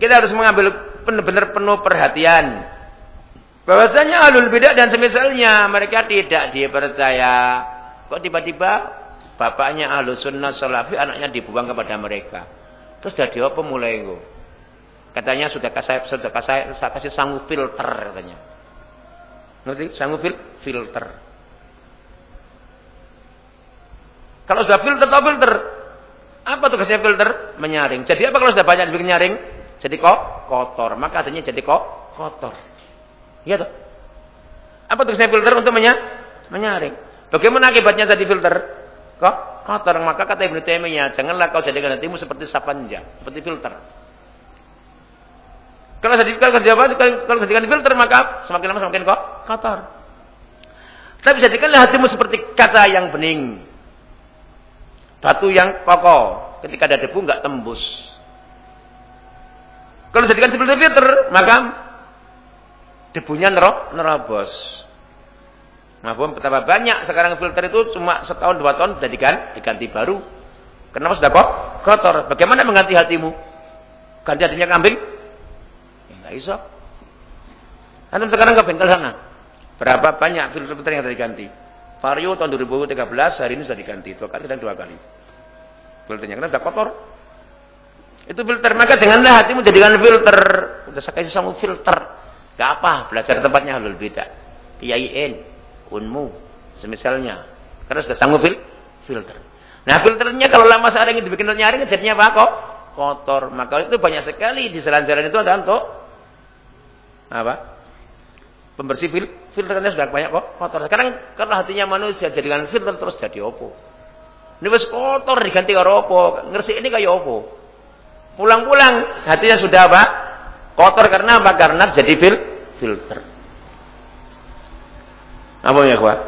kita harus mengambil benar-benar penuh perhatian. Bahwasanya alul bidah dan semisalnya mereka tidak dipercaya. Kok tiba-tiba bapaknya ahlu sunnah salafi anaknya dibuang kepada mereka. Terus jadi apa mulai itu? Katanya sudah kasih sudah kasih saya kasih sanggup filter katanya. Ngerti? Sanggup fil, filter. Kalau sudah filter atau filter? Apa tugasnya filter? Menyaring. Jadi apa kalau sudah banyak dibikin nyaring? Jadi kok kotor. Maka adanya jadi kok kotor. Iya toh? Apa tugasnya filter untuk menya menyaring? Bagaimana akibatnya tadi filter? Kok kotor? Maka kata Ibnu Taimiyah, janganlah kau jadikan hatimu seperti sapanja, seperti filter. Kalau kalau kerja kalau jadikan filter maka semakin lama semakin kok kotor. Tapi jadikanlah hatimu seperti kaca yang bening. Batu yang kokoh. Ketika ada debu enggak tembus. Kalau jadikan seperti filter, maka debunya nerok, nerobos. Maafum betapa banyak sekarang filter itu cuma setahun dua tahun sudah diganti, diganti baru. Kenapa sudah kok kotor? Bagaimana mengganti hatimu? Ganti hatinya kambing? Enggak bisa. Antum sekarang ke bengkel sana. Berapa banyak filter-filter yang sudah diganti? Vario tahun 2013 hari ini sudah diganti dua kali dan dua kali. Filternya karena sudah kotor. Itu filter maka janganlah hatimu jadikan filter. Sudah saya kasih sama filter. Gak apa, belajar tempatnya halul beda. Kiaiin, unmu, semisalnya. Karena sudah sanggup fil filter. Nah filternya kalau lama sehari dibikin nyaring jadinya apa kok? Kotor. Maka itu banyak sekali di jalan-jalan itu ada untuk apa? Pembersih fil filternya sudah banyak kok kotor. Sekarang karena hatinya manusia jadikan filter terus jadi opo. Ini wis kotor diganti karo opo. Ngersi ini kayak opo. Pulang-pulang hatinya sudah apa? Kotor karena apa? Karena jadi fil filter. Apa ya, kuat?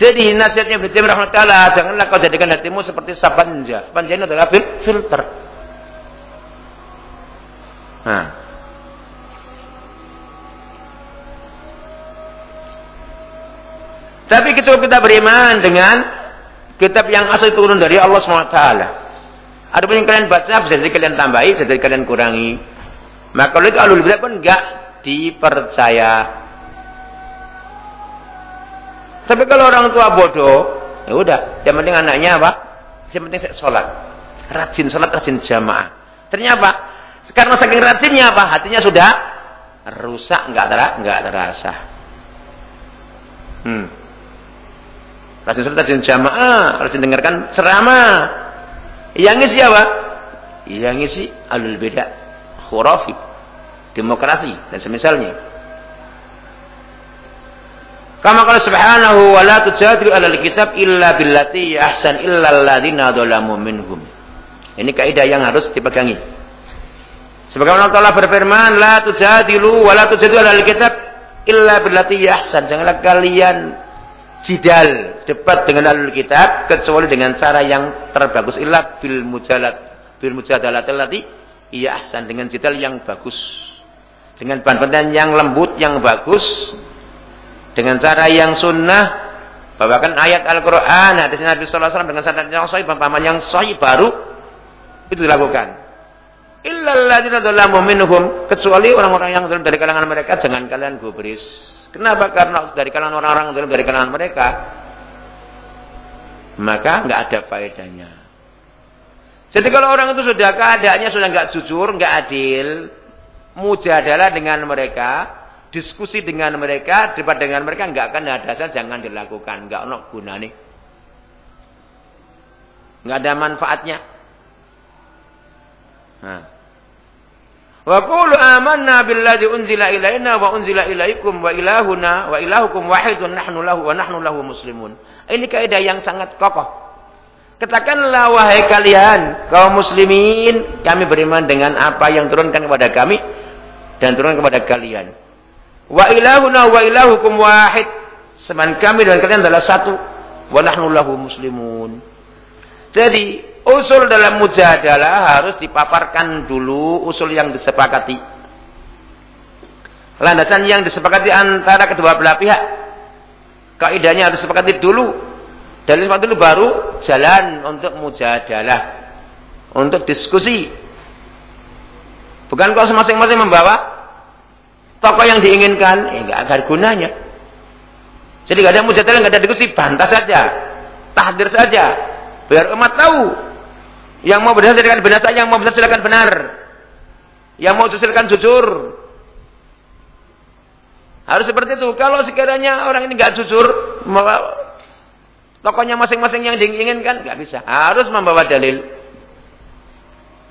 Jadi nasihatnya Ibnu Taimiyah janganlah kau jadikan hatimu seperti sabanja. Sabanja ini adalah fil filter. Nah. Tapi kita kita beriman dengan kitab yang asli turun dari Allah SWT. Ada pun yang kalian baca, bisa jadi kalian tambahi, bisa jadi kalian kurangi. Maka kalau itu alul bidah pun enggak dipercaya. Tapi kalau orang tua bodoh, ya udah, yang penting anaknya apa? Yang penting saya sholat. Rajin sholat, rajin jamaah. Ternyata? Karena saking rajinnya apa? Hatinya sudah rusak, enggak enggak terasa. Hmm. Rajin sholat, rajin jamaah, rajin dengarkan ceramah. Yang ngisi apa? Yang ngisi alul beda khurafi, demokrasi dan semisalnya. Kama qala subhanahu wa la tujadilu alal kitab illa billati ahsan illa alladziina dzalamu minhum. Ini kaidah yang harus dipegangi. Sebagaimana Allah berfirman, la tujadilu wa la tujadilu alal kitab illa billati ahsan. Janganlah kalian jidal debat dengan alul kitab kecuali dengan cara yang terbagus illa bil mujalat bil mujadalat allati Iya ahsan dengan jidal yang bagus. Dengan bahan-bahan yang lembut, yang bagus. Dengan cara yang sunnah. Bawakan ayat Al-Quran. Hadis Nabi SAW dengan sanad yang sahih. Pampaman yang sahih baru. Itu dilakukan. Illalladzina dhalamu minhum. Kecuali orang-orang yang dari kalangan mereka. Jangan kalian gubris. Kenapa? Karena dari kalangan orang-orang dari kalangan mereka. Maka nggak ada faedahnya. Jadi kalau orang itu sudah keadaannya sudah nggak jujur, nggak adil, mujadalah dengan mereka, diskusi dengan mereka, debat dengan mereka nggak akan ada saja jangan dilakukan, nggak ono gunane. Nggak ada manfaatnya. Nah. Wa qulu amanna billadzi unzila ilaina wa unzila ilaikum wa ilahuna wa ilahukum wahidun nahnu lahu wa nahnu lahu muslimun. Ini kaidah yang sangat kokoh. Katakanlah wahai kalian kaum muslimin, kami beriman dengan apa yang turunkan kepada kami dan turun kepada kalian. Wa ilahuna wa ilahukum wahid. Seman kami dan kalian adalah satu. Wa nahnu lahu muslimun. Jadi, usul dalam mujadalah harus dipaparkan dulu usul yang disepakati. Landasan yang disepakati antara kedua belah pihak. Kaidahnya harus disepakati dulu Dalil semacam itu baru jalan untuk mujadalah. Untuk diskusi. Bukan kalau masing-masing membawa tokoh yang diinginkan, eh, enggak ada gunanya. Jadi enggak ada mujadalah, enggak ada diskusi, bantah saja. Tahdir saja. Biar umat tahu. Yang mau benar silakan benar saja, yang mau benar silakan benar. Yang mau jujur silakan jujur. Harus seperti itu. Kalau sekiranya orang ini enggak jujur, Tokohnya masing-masing yang diinginkan nggak bisa. Harus membawa dalil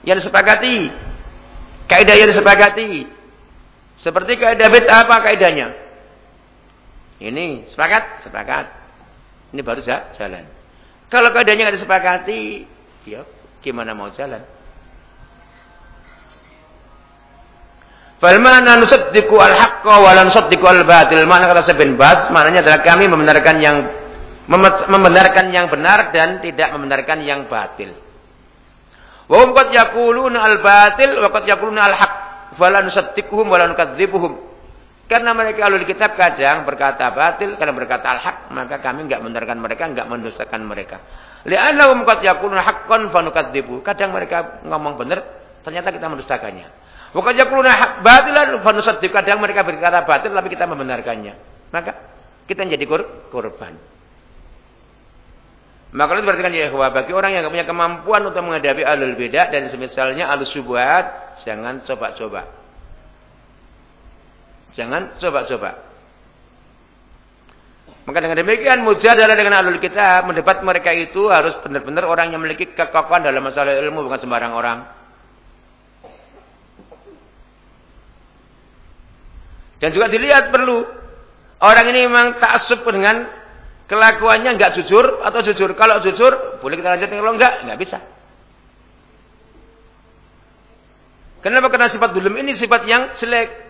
yang disepakati. Kaidah yang disepakati. Seperti kaidah bid'ah apa kaidahnya? Ini sepakat, sepakat. Ini baru jalan. Kalau kaidahnya nggak disepakati, ya gimana mau jalan? Falmana nusaddiqu al-haqqa wa la nusaddiqu al-batil. Mana kata Ibn Bas, maknanya adalah kami membenarkan yang membenarkan yang benar dan tidak membenarkan yang batil. Wa hum qad yaquluna al-batil wa qad yaquluna al-haq. Fala nusaddiquhum wa la nukadzibuhum. Karena mereka alul kitab kadang berkata batil, kadang berkata al-haq, maka kami enggak membenarkan mereka, enggak mendustakan mereka. Li'annahum qad yaquluna haqqan fa nukadzibu. Kadang mereka ngomong benar, ternyata kita mendustakannya. Wa qad yaquluna batilan fa nusaddiq. Kadang mereka berkata batil tapi kita membenarkannya. Maka kita menjadi korban. Maka itu berarti kan ya bagi orang yang punya kemampuan untuk menghadapi alul beda dan semisalnya alus subuhat, jangan coba-coba. Jangan coba-coba. Maka dengan demikian mujadalah dengan alul kita mendebat mereka itu harus benar-benar orang yang memiliki kekokohan dalam masalah ilmu bukan sembarang orang. Dan juga dilihat perlu orang ini memang taksub dengan kelakuannya nggak jujur atau jujur. Kalau jujur boleh kita lanjutkan kalau enggak nggak bisa. Kenapa? Karena sifat dulum ini sifat yang jelek.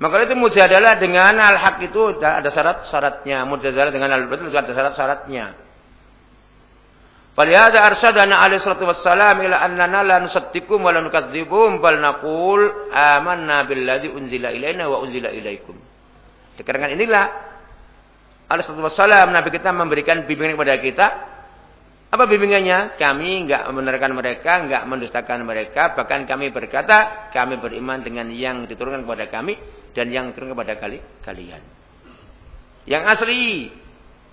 Maka itu mujadalah dengan al-haq itu ada syarat-syaratnya. Mujadalah dengan al-batil juga ada syarat-syaratnya. Falihada arsadana alaihi salatu wassalam ila annana la nusaddiqum wa la nukadzibum bal naqul amanna billadzi unzila ilaina wa unzila ilaikum. Dikarenakan inilah alaihi salatu wassalam Nabi kita memberikan bimbingan kepada kita apa bimbingannya? Kami enggak membenarkan mereka, enggak mendustakan mereka, bahkan kami berkata, kami beriman dengan yang diturunkan kepada kami dan yang turun kepada kali, kalian. Yang asli,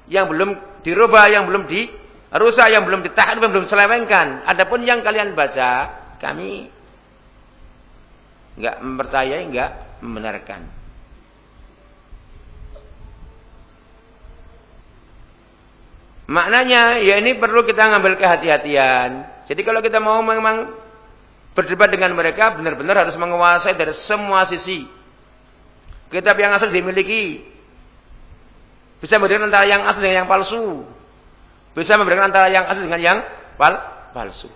yang belum dirubah, yang belum dirusak, yang belum ditahan, yang belum selewengkan. Adapun yang kalian baca, kami enggak mempercayai, enggak membenarkan. Maknanya ya ini perlu kita ngambil kehati-hatian. Jadi kalau kita mau memang berdebat dengan mereka benar-benar harus menguasai dari semua sisi. Kitab yang asal dimiliki. Bisa membedakan antara yang asli dengan yang palsu. Bisa membedakan antara yang asli dengan yang pal palsu.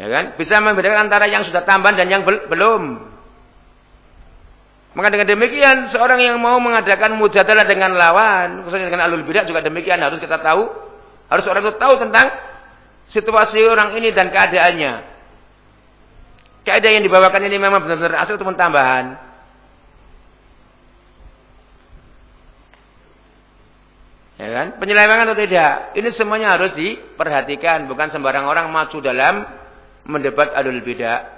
Ya kan? Bisa membedakan antara yang sudah tambahan dan yang bel belum. Maka dengan demikian seorang yang mau mengadakan mujadalah dengan lawan, khususnya dengan alul bidah juga demikian harus kita tahu, harus orang itu tahu tentang situasi orang ini dan keadaannya. Keadaan yang dibawakan ini memang benar-benar asal ataupun tambahan. Ya kan? Penyelewengan atau tidak? Ini semuanya harus diperhatikan, bukan sembarang orang maju dalam mendebat alul bidah.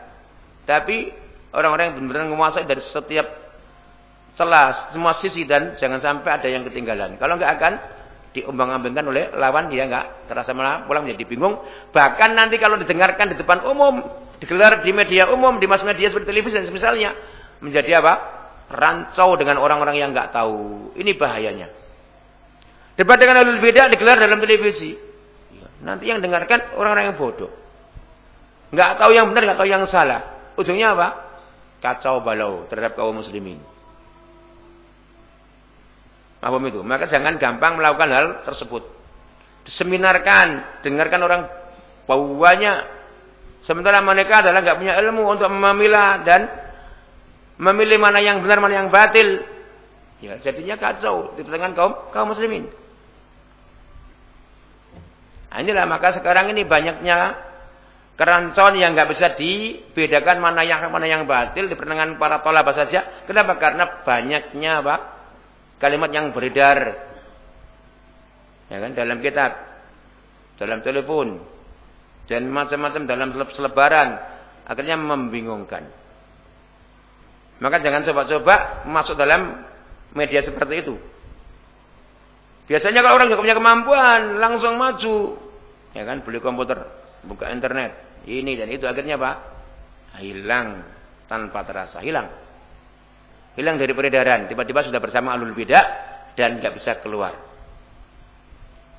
Tapi orang-orang yang benar-benar menguasai dari setiap celah semua sisi dan jangan sampai ada yang ketinggalan. Kalau enggak akan diumbang-ambingkan oleh lawan dia enggak terasa malah pulang menjadi bingung. Bahkan nanti kalau didengarkan di depan umum, digelar di media umum, di mass media seperti televisi dan misalnya menjadi apa? Rancau dengan orang-orang yang enggak tahu. Ini bahayanya. Debat dengan alul beda digelar dalam televisi. Iya, nanti yang dengarkan orang-orang yang bodoh. Enggak tahu yang benar, enggak tahu yang salah. Ujungnya apa? Kacau balau terhadap kaum muslimin. Apa itu? Maka jangan gampang melakukan hal tersebut. Diseminarkan, dengarkan orang bawahnya. Sementara mereka adalah nggak punya ilmu untuk memilah dan memilih mana yang benar, mana yang batil. Ya, jadinya kacau di tengah kaum kaum muslimin. Nah, inilah maka sekarang ini banyaknya kerancuan yang nggak bisa dibedakan mana yang mana yang batil di pertengahan para tolabah saja. Kenapa? Karena banyaknya apa? kalimat yang beredar ya kan dalam kitab dalam telepon dan macam-macam dalam selebaran. Akhirnya membingungkan. Maka jangan coba-coba masuk dalam media seperti itu. Biasanya kalau orang tidak punya kemampuan langsung maju. Ya kan beli komputer buka internet. Ini dan itu akhirnya apa? Hilang. Tanpa terasa hilang. Hilang dari peredaran, tiba-tiba sudah bersama alul bidah dan nggak bisa keluar.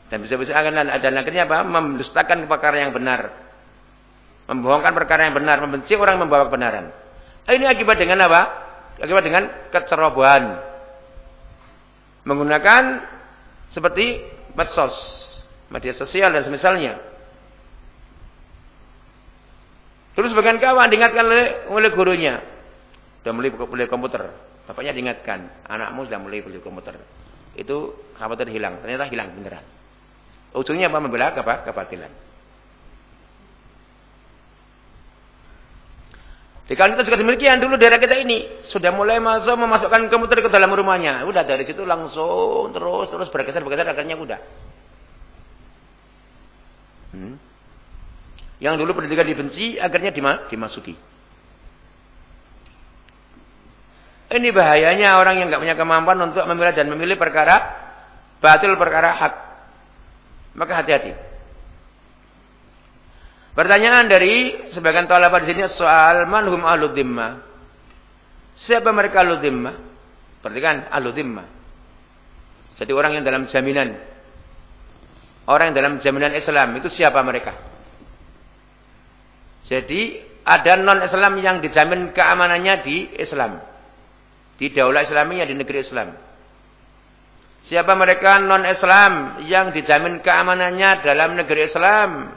Dan bisa-bisa akan dan akhirnya apa? Mendustakan perkara yang benar. Membohongkan perkara yang benar, membenci orang yang membawa kebenaran. Ini akibat dengan apa? Akibat dengan kecerobohan. Menggunakan seperti medsos, media sosial dan semisalnya. Terus bagian kawan diingatkan oleh, oleh gurunya. Sudah mulai beli komputer. Bapaknya diingatkan, anakmu sudah mulai beli komputer. Itu khawatir hilang. Ternyata hilang beneran. Ujungnya apa? Membela apa? Kebatilan. Di kita juga demikian dulu daerah kita ini sudah mulai masuk memasukkan komputer ke dalam rumahnya. Udah dari situ langsung terus terus bergeser bergeser akhirnya udah. Hmm. Yang dulu pendidikan dibenci akhirnya dimasuki. Ini bahayanya orang yang nggak punya kemampuan untuk memilih dan memilih perkara batil perkara hak. Maka hati-hati. Pertanyaan dari sebagian talabah di sini soal manhum ahlud Siapa mereka ahlu dhimmah? Perhatikan ahlu dhimmah. Jadi orang yang dalam jaminan. Orang yang dalam jaminan Islam itu siapa mereka? Jadi ada non-Islam yang dijamin keamanannya di Islam. Di daulah Islamiyah di negeri Islam. Siapa mereka non-Islam yang dijamin keamanannya dalam negeri Islam?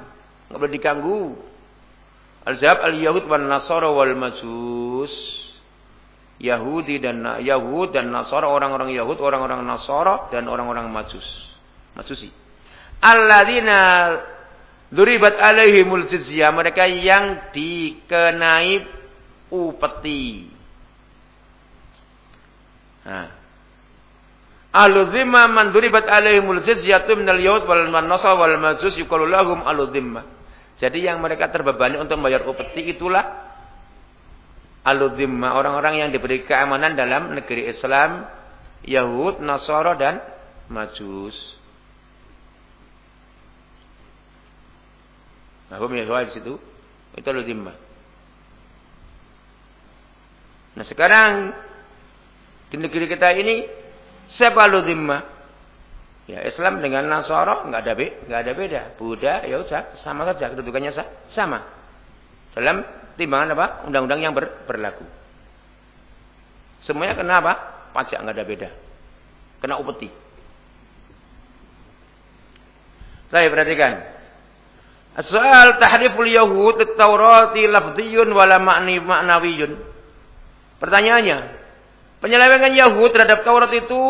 Nggak boleh diganggu. Al-Jawab al-Yahud wal Nasara wal Majus. Yahudi dan Yahud dan Nasara orang-orang Yahud, orang-orang Nasara dan orang-orang Majus. Majusi. Alladzina duribat alaihimul jizyah, mereka yang dikenai upeti. Nah. Ahlu dhimma man duribat alaihimul jizyatu minal yahud wal nasara wal majus yuqalu lahum ahlu Jadi yang mereka terbebani untuk membayar upeti itulah Aludhimma, orang-orang yang diberi keamanan dalam negeri Islam, Yahud, Nasara dan Majus. Nah, ya di situ. Itu aludhimma. Nah, sekarang di negeri kita ini siapa aludhimma? Ya, Islam dengan Nasara enggak ada beda, enggak ada beda. Buddha ya sama saja kedudukannya sama. Dalam timbangan apa? Undang-undang yang ber, berlaku. Semuanya kena apa? Pajak nggak ada beda. Kena upeti. Saya perhatikan. Soal tahriful Yahud Taurati lafdiyun wala makni maknawiyun. Pertanyaannya, penyelewengan Yahud terhadap Taurat itu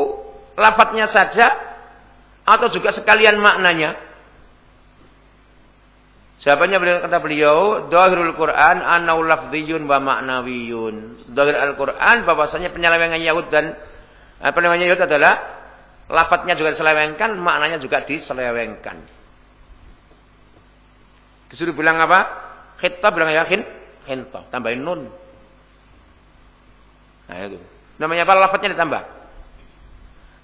lafadznya saja atau juga sekalian maknanya? Siapanya beliau kata beliau, Dahirul Quran anau lafdhiyun wa ma'nawiyun. Dahir Al-Quran bahwasanya penyelewengan Yahud dan apa namanya Yahud adalah lafadznya juga diselewengkan, maknanya juga diselewengkan. Disuruh bilang apa? Khitta bilang yakin, hinta, tambahin nun. Nah itu. Namanya apa? Lafadznya ditambah.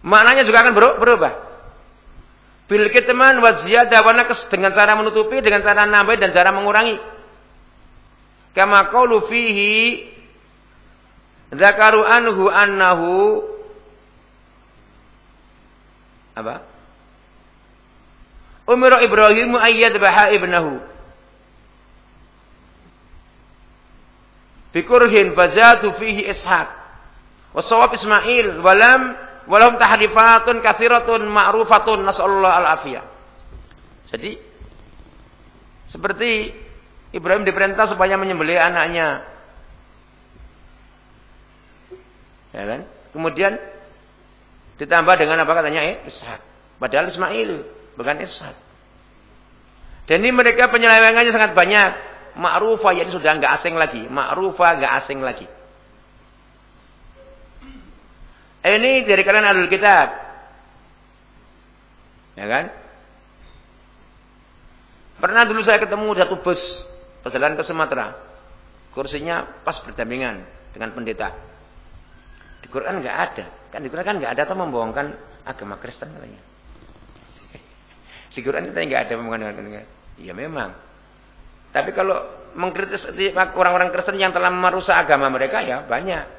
Maknanya juga akan berubah. Bil kitman wa ziyadah wa dengan cara menutupi, dengan cara nambah dan cara mengurangi. Kama qaulu fihi zakaru anhu annahu apa? Umira Ibrahim ayyad baha ibnahu. Bikurhin fazatu fihi ishaq. Wasawab Ismail walam Walahum tahrifatun kathiratun ma'rufatun nasallallahu al-afiyah. Jadi seperti Ibrahim diperintah supaya menyembelih anaknya. Ya kan? Kemudian ditambah dengan apa katanya eh, Ishak. Padahal Ismail bukan Ishak. Dan ini mereka penyelewengannya sangat banyak. Ma'rufah jadi sudah enggak asing lagi. Ma'rufah enggak asing lagi. Ini dari kalian alul kitab. Ya kan? Pernah dulu saya ketemu satu bus perjalanan ke Sumatera. Kursinya pas berdampingan dengan pendeta. Di Quran nggak ada. Kan di Quran kan nggak ada atau membohongkan agama Kristen katanya. Di Quran kita nggak ada membohongkan Ya memang. Tapi kalau mengkritis orang-orang Kristen yang telah merusak agama mereka ya banyak.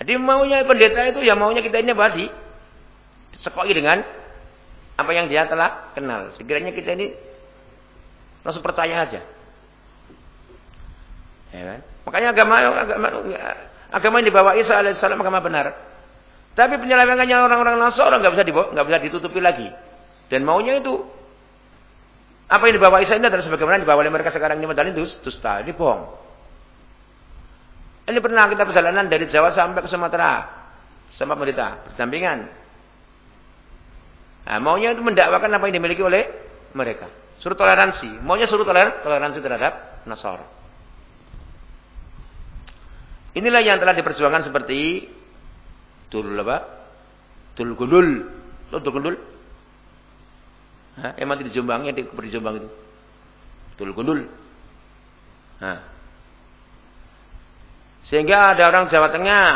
Jadi maunya pendeta itu ya maunya kita ini apa? Sekoi dengan apa yang dia telah kenal. Sekiranya kita ini langsung percaya aja. Ya kan? Makanya agama agama agama yang dibawa Isa alaihissalam agama benar. Tapi penyelewengannya orang-orang Nasrani nggak bisa dibawa, nggak bisa ditutupi lagi. Dan maunya itu apa yang dibawa Isa ini adalah sebagaimana dibawa oleh mereka sekarang ini medali itu dusta, ini bohong. Ini pernah kita perjalanan dari Jawa sampai ke Sumatera. Sama pemerintah, berdampingan. Nah, maunya itu mendakwakan apa yang dimiliki oleh mereka. Suruh toleransi. Maunya suruh toler toleransi terhadap Nasor. Inilah yang telah diperjuangkan seperti Dul apa? Dul Gundul. Lo Dul Gundul? Mati di Jombang, yang di, Jombang itu. Dul Gundul. Sehingga ada orang Jawa Tengah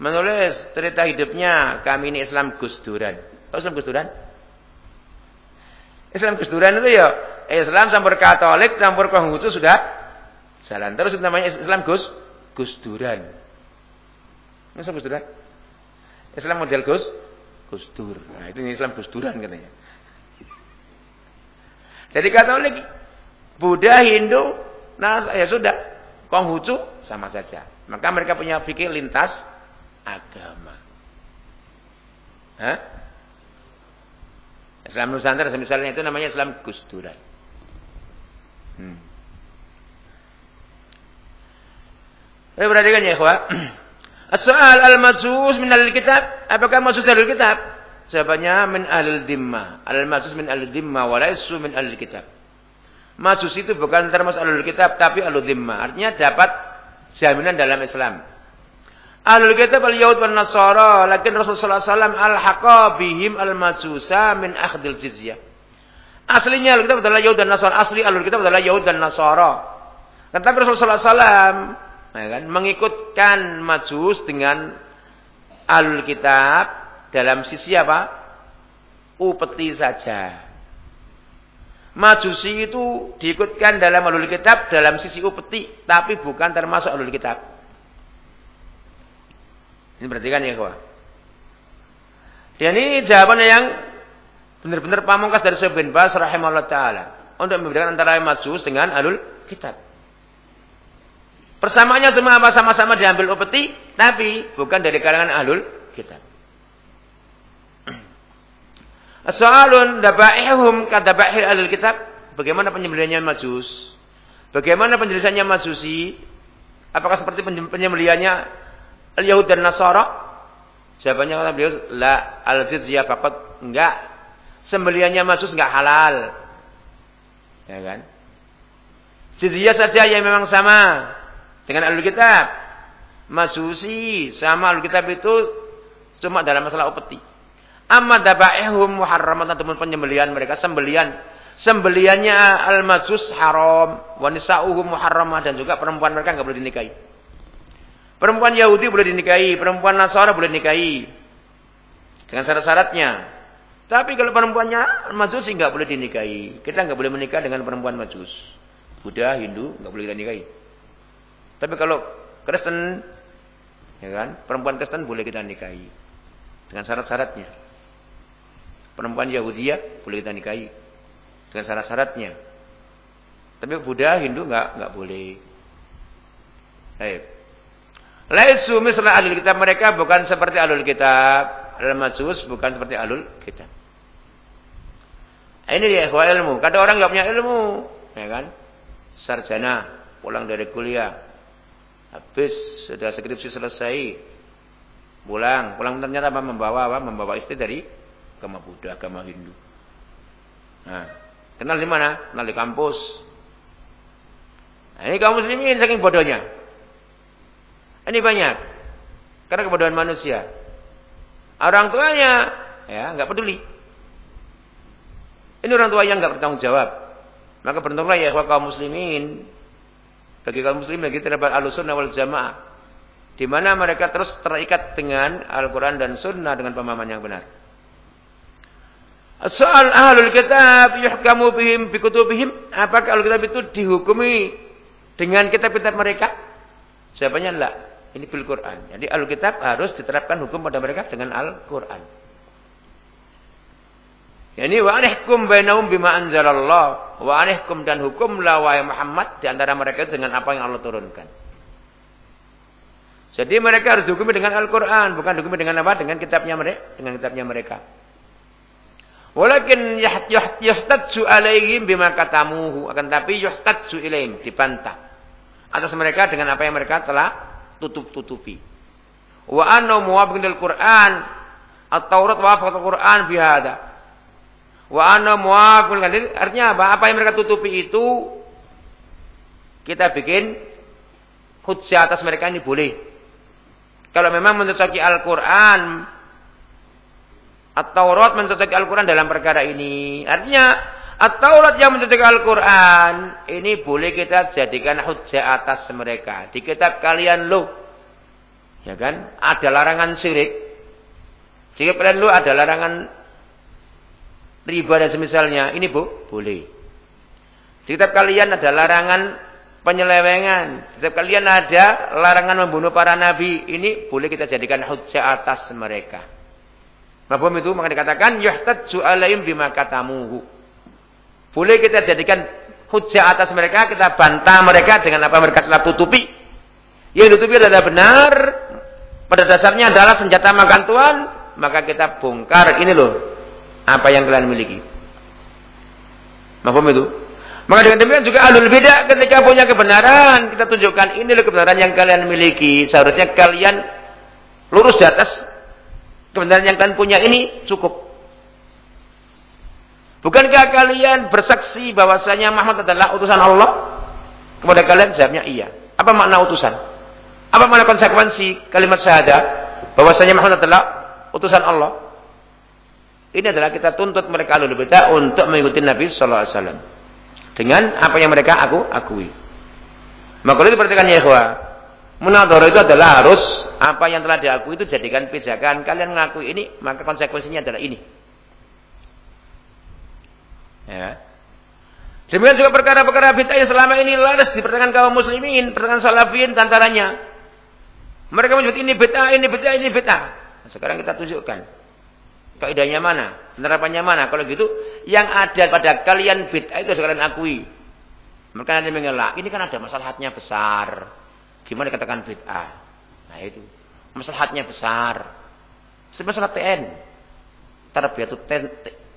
menulis cerita hidupnya kami ini Islam Gus Duran. Tahu Islam Gus Duran? Islam Gus Duran itu ya Islam campur Katolik campur Konghucu sudah jalan. Terus namanya Islam Gus Gusduran. Masa Gusduran? Islam model Gus Gusdur. Nah, itu Islam Gusduran katanya. Jadi Katolik, Buddha, Hindu, nah ya sudah, Konghucu sama saja. Maka mereka punya pikir lintas agama. Hah? Islam Nusantara misalnya itu namanya Islam Gusduran. Hmm. Saya perhatikan ya, ikhwah. As-soal al-masus min al-kitab. Apakah masus dari kitab? Jawabannya min al-dimma. Al-masus min al-dimma wa laisu min al-kitab. Masus itu bukan termasuk al-kitab tapi al-dimma. Artinya dapat jaminan dalam Islam. Ahlul kitab al-Yahud wal Nasara, lakin Rasulullah SAW al-haqa bihim al-masusa min akhdil jizyah. Aslinya ahlul kitab adalah Yahud dan Nasara. Asli ahlul kitab adalah Yahud dan Nasara. Tetapi Rasulullah SAW ya kan, mengikutkan majus dengan ahlul kitab dalam sisi apa? Upeti saja. Majusi itu diikutkan dalam ahlul kitab dalam sisi upeti, tapi bukan termasuk ahlul kitab. Ini perhatikan ya kawan. Dan ini jawabannya yang benar-benar pamungkas dari Syekh bin Bas rahimahullah taala untuk membedakan antara majus dengan alul kitab. Persamaannya semua apa sama-sama diambil upeti, tapi bukan dari kalangan alul kitab. Soalun dabaihum kadabaihil alul kitab. Bagaimana penyembelihannya majus? Bagaimana penjelasannya majusi? Apakah seperti penyembelihannya Al-Yahud dan Nasara? Jawabannya kata beliau, la al-jizyah faqat enggak. Sembeliannya masus enggak halal. Ya kan? Jizyah saja yang memang sama dengan Alul Kitab. Masusi sama Alul Kitab itu cuma dalam masalah upeti. Amma dabaihum muharramat ataupun penyembelian mereka sembelian sembeliannya al-majus haram, wanita nisa'uhum muharramah dan juga perempuan mereka enggak boleh dinikahi. Perempuan Yahudi boleh dinikahi, perempuan Nasara boleh dinikahi. Dengan syarat-syaratnya. Tapi kalau perempuannya Majus nggak boleh dinikahi. Kita nggak boleh menikah dengan perempuan Majus. Buddha, Hindu nggak boleh kita nikahi. Tapi kalau Kristen, ya kan, perempuan Kristen boleh kita nikahi dengan syarat-syaratnya. Perempuan Yahudi ya boleh kita nikahi dengan syarat-syaratnya. Tapi Buddha, Hindu nggak nggak boleh. Baik. Laisu misal alul kitab mereka bukan seperti alul kitab. Al-majus bukan seperti alul kitab. Ini dia ikhwah ilmu. Kadang orang nggak punya ilmu, ya kan? Sarjana, pulang dari kuliah. Habis sudah skripsi selesai. Pulang, pulang ternyata apa membawa apa? Membawa istri dari agama Buddha, agama Hindu. Nah, kenal di mana? Kenal di kampus. Nah, ini kaum muslimin saking bodohnya. Ini banyak. Karena kebodohan manusia. Orang tuanya ya nggak peduli. Ini orang tua yang nggak bertanggung jawab. Maka beruntunglah ya kaum muslimin. Bagi kaum muslimin bagi terdapat alusunnah wal jamaah. Di mana mereka terus terikat dengan Al-Quran dan Sunnah dengan pemahaman yang benar. Soal ahlul kitab yuhkamu bihim bikutubihim. Apakah ahlul kitab itu dihukumi dengan kitab-kitab mereka? Jawabannya enggak. Ini bil Quran. Jadi Alkitab harus diterapkan hukum pada mereka dengan Al-Quran. Ini wa anihkum bainahum bima anzalallah. Wa anihkum dan hukumlah wahai Muhammad di antara mereka dengan apa yang Allah turunkan. Jadi mereka harus dihukumi dengan Al-Quran, bukan dihukumi dengan apa? Dengan kitabnya mereka, dengan kitabnya mereka. Walakin yuhtatsu alaihim bima katamuhu. Akan tapi yuhtatsu ilaihim, dibantah. Atas mereka dengan apa yang mereka telah tutup-tutupi. Wa anna muwafiqin quran At-Taurat wafaqat Al-Quran bihada. Wa anna muwafiqin artinya apa? Apa yang mereka tutupi itu kita bikin hujjah atas mereka ini boleh. Kalau memang mencocoki Al-Quran, At-Taurat mencocoki Al-Quran dalam perkara ini. Artinya, At-Taurat yang mencocoki Al-Quran, ini boleh kita jadikan hujjah atas mereka. Di kitab kalian loh, Ya kan? Ada larangan syirik. Jika kalian lu ada larangan riba dan semisalnya. Ini bu, boleh. Di kitab kalian ada larangan penyelewengan. Setiap kalian ada larangan membunuh para nabi. Ini boleh kita jadikan hujah atas mereka. Mafhum itu maka dikatakan yuhtadzu alaihim bima katamuhu. Boleh kita jadikan hujah atas mereka, kita bantah mereka dengan apa mereka telah tutupi. Yang ditutupi adalah benar, pada dasarnya adalah senjata makan Tuhan, maka kita bongkar ini loh apa yang kalian miliki. Mafhum itu? Maka dengan demikian juga alul bidah ketika punya kebenaran, kita tunjukkan ini loh kebenaran yang kalian miliki. Seharusnya kalian lurus di atas kebenaran yang kalian punya ini cukup. Bukankah kalian bersaksi bahwasanya Muhammad adalah utusan Allah? Kepada kalian jawabnya iya. Apa makna utusan? Apa makna konsekuensi kalimat syahadah bahwasanya Muhammad adalah utusan Allah? Ini adalah kita tuntut mereka alul bidah untuk mengikuti Nabi sallallahu alaihi wasallam dengan apa yang mereka aku akui. Maka itu perhatikan ya. Munadharah itu adalah harus apa yang telah diakui itu jadikan pijakan. Kalian mengakui ini, maka konsekuensinya adalah ini. Ya. Demikian juga perkara-perkara bid'ah yang selama ini laris di pertengahan kaum muslimin, pertengahan salafin antaranya. Mereka menyebut ini bid'ah, ini bid'ah, ini bid'ah. Sekarang kita tunjukkan Kaidahnya mana? Penerapannya mana? Kalau gitu, yang ada pada kalian bid'ah itu kalian akui. Mereka nanti mengelak. Ini kan ada masalahnya besar. Gimana dikatakan bid'ah? Nah itu. Masalahnya besar. Masalah TN. Tarbiyatut ten,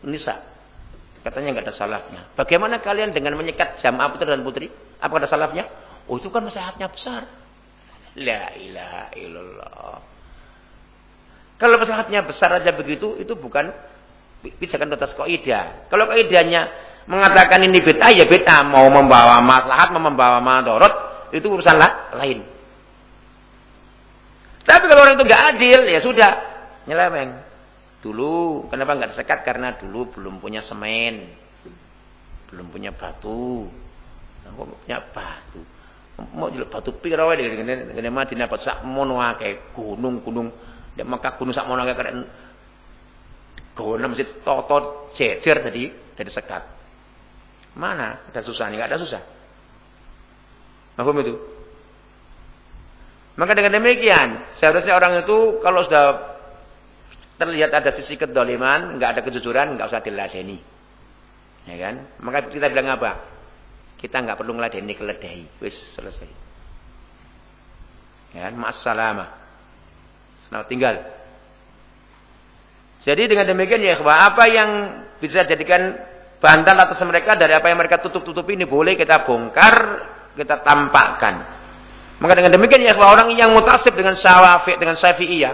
nisa. Katanya nggak ada salahnya. Bagaimana kalian dengan menyekat jamaah putri dan putri? Apa ada salahnya? Oh itu kan masalahnya besar. La ilaha illallah. Kalau masalahnya besar aja begitu, itu bukan pijakan atas kaidah. Kalau kaidahnya mengatakan ini beta, ya beta mau membawa maslahat, mau membawa madorot, itu urusan lain. Tapi kalau orang itu nggak adil, ya sudah, nyeleweng. Dulu, kenapa nggak disekat? Karena dulu belum punya semen, belum punya batu, belum punya batu. Mau jelek batu pirawe dengan dengan Madinah batu sak mono kayak gunung-gunung di Mekah gunung sak mono keren. Gunung mesti toto jejer tadi dari sekat. Mana ada susah Enggak ada susah. Apa itu? Maka dengan demikian, seharusnya orang itu kalau sudah terlihat ada sisi kedoliman, nggak ada kejujuran, nggak usah diladeni. Ya kan? Maka kita bilang apa? Kita nggak perlu ngeladeni keledahi. Wis selesai. Ya kan? Ma'assalamah. Nah, tinggal. Jadi dengan demikian ya ikhwah, apa yang bisa jadikan bantal atas mereka dari apa yang mereka tutup-tutupi ini boleh kita bongkar, kita tampakkan. Maka dengan demikian ya orang yang mutasib dengan syawafi, dengan syafi'iyah,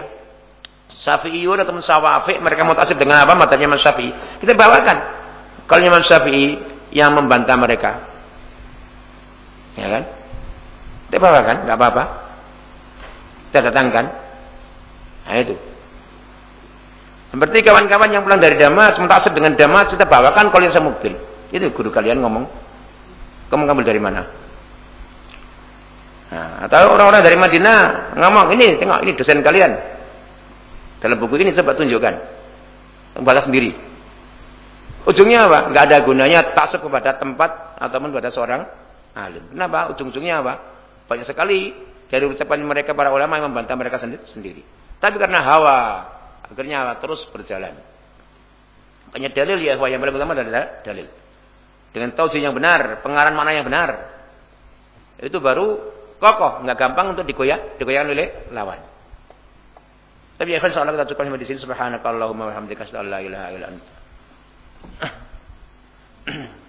syafi'iyun atau syawafi, mereka mutasib dengan apa? Matanya Imam Syafi'i. Kita bawakan. Kalau Imam Syafi'i yang membantah mereka. Ya kan? Kita bawakan, enggak apa-apa. Kita datangkan. Nah itu. Seperti kawan-kawan yang pulang dari Damas, mentasib dengan Damas, kita bawakan kalian mobil. Itu guru kalian ngomong. Kamu ngambil dari mana? Nah, atau orang-orang dari Madinah ngomong, ini tengok, ini dosen kalian. Dalam buku ini coba tunjukkan. Baca sendiri. Ujungnya apa? Enggak ada gunanya taksub kepada tempat ataupun pada seorang alim. Kenapa? Ujung-ujungnya apa? Banyak sekali dari ucapan mereka para ulama yang membantah mereka sendiri. Tapi karena hawa, akhirnya hawa terus berjalan. Makanya dalil ya, yang paling utama adalah dalil. Dengan taujih yang benar, pengarang mana yang benar. Itu baru kokoh, nggak gampang untuk digoyah, digoyahkan oleh lawan. Tapi ya kan soalnya kita cukup sampai di sini subhanakallahumma wa hamdika asyhadu an la ilaha illa anta.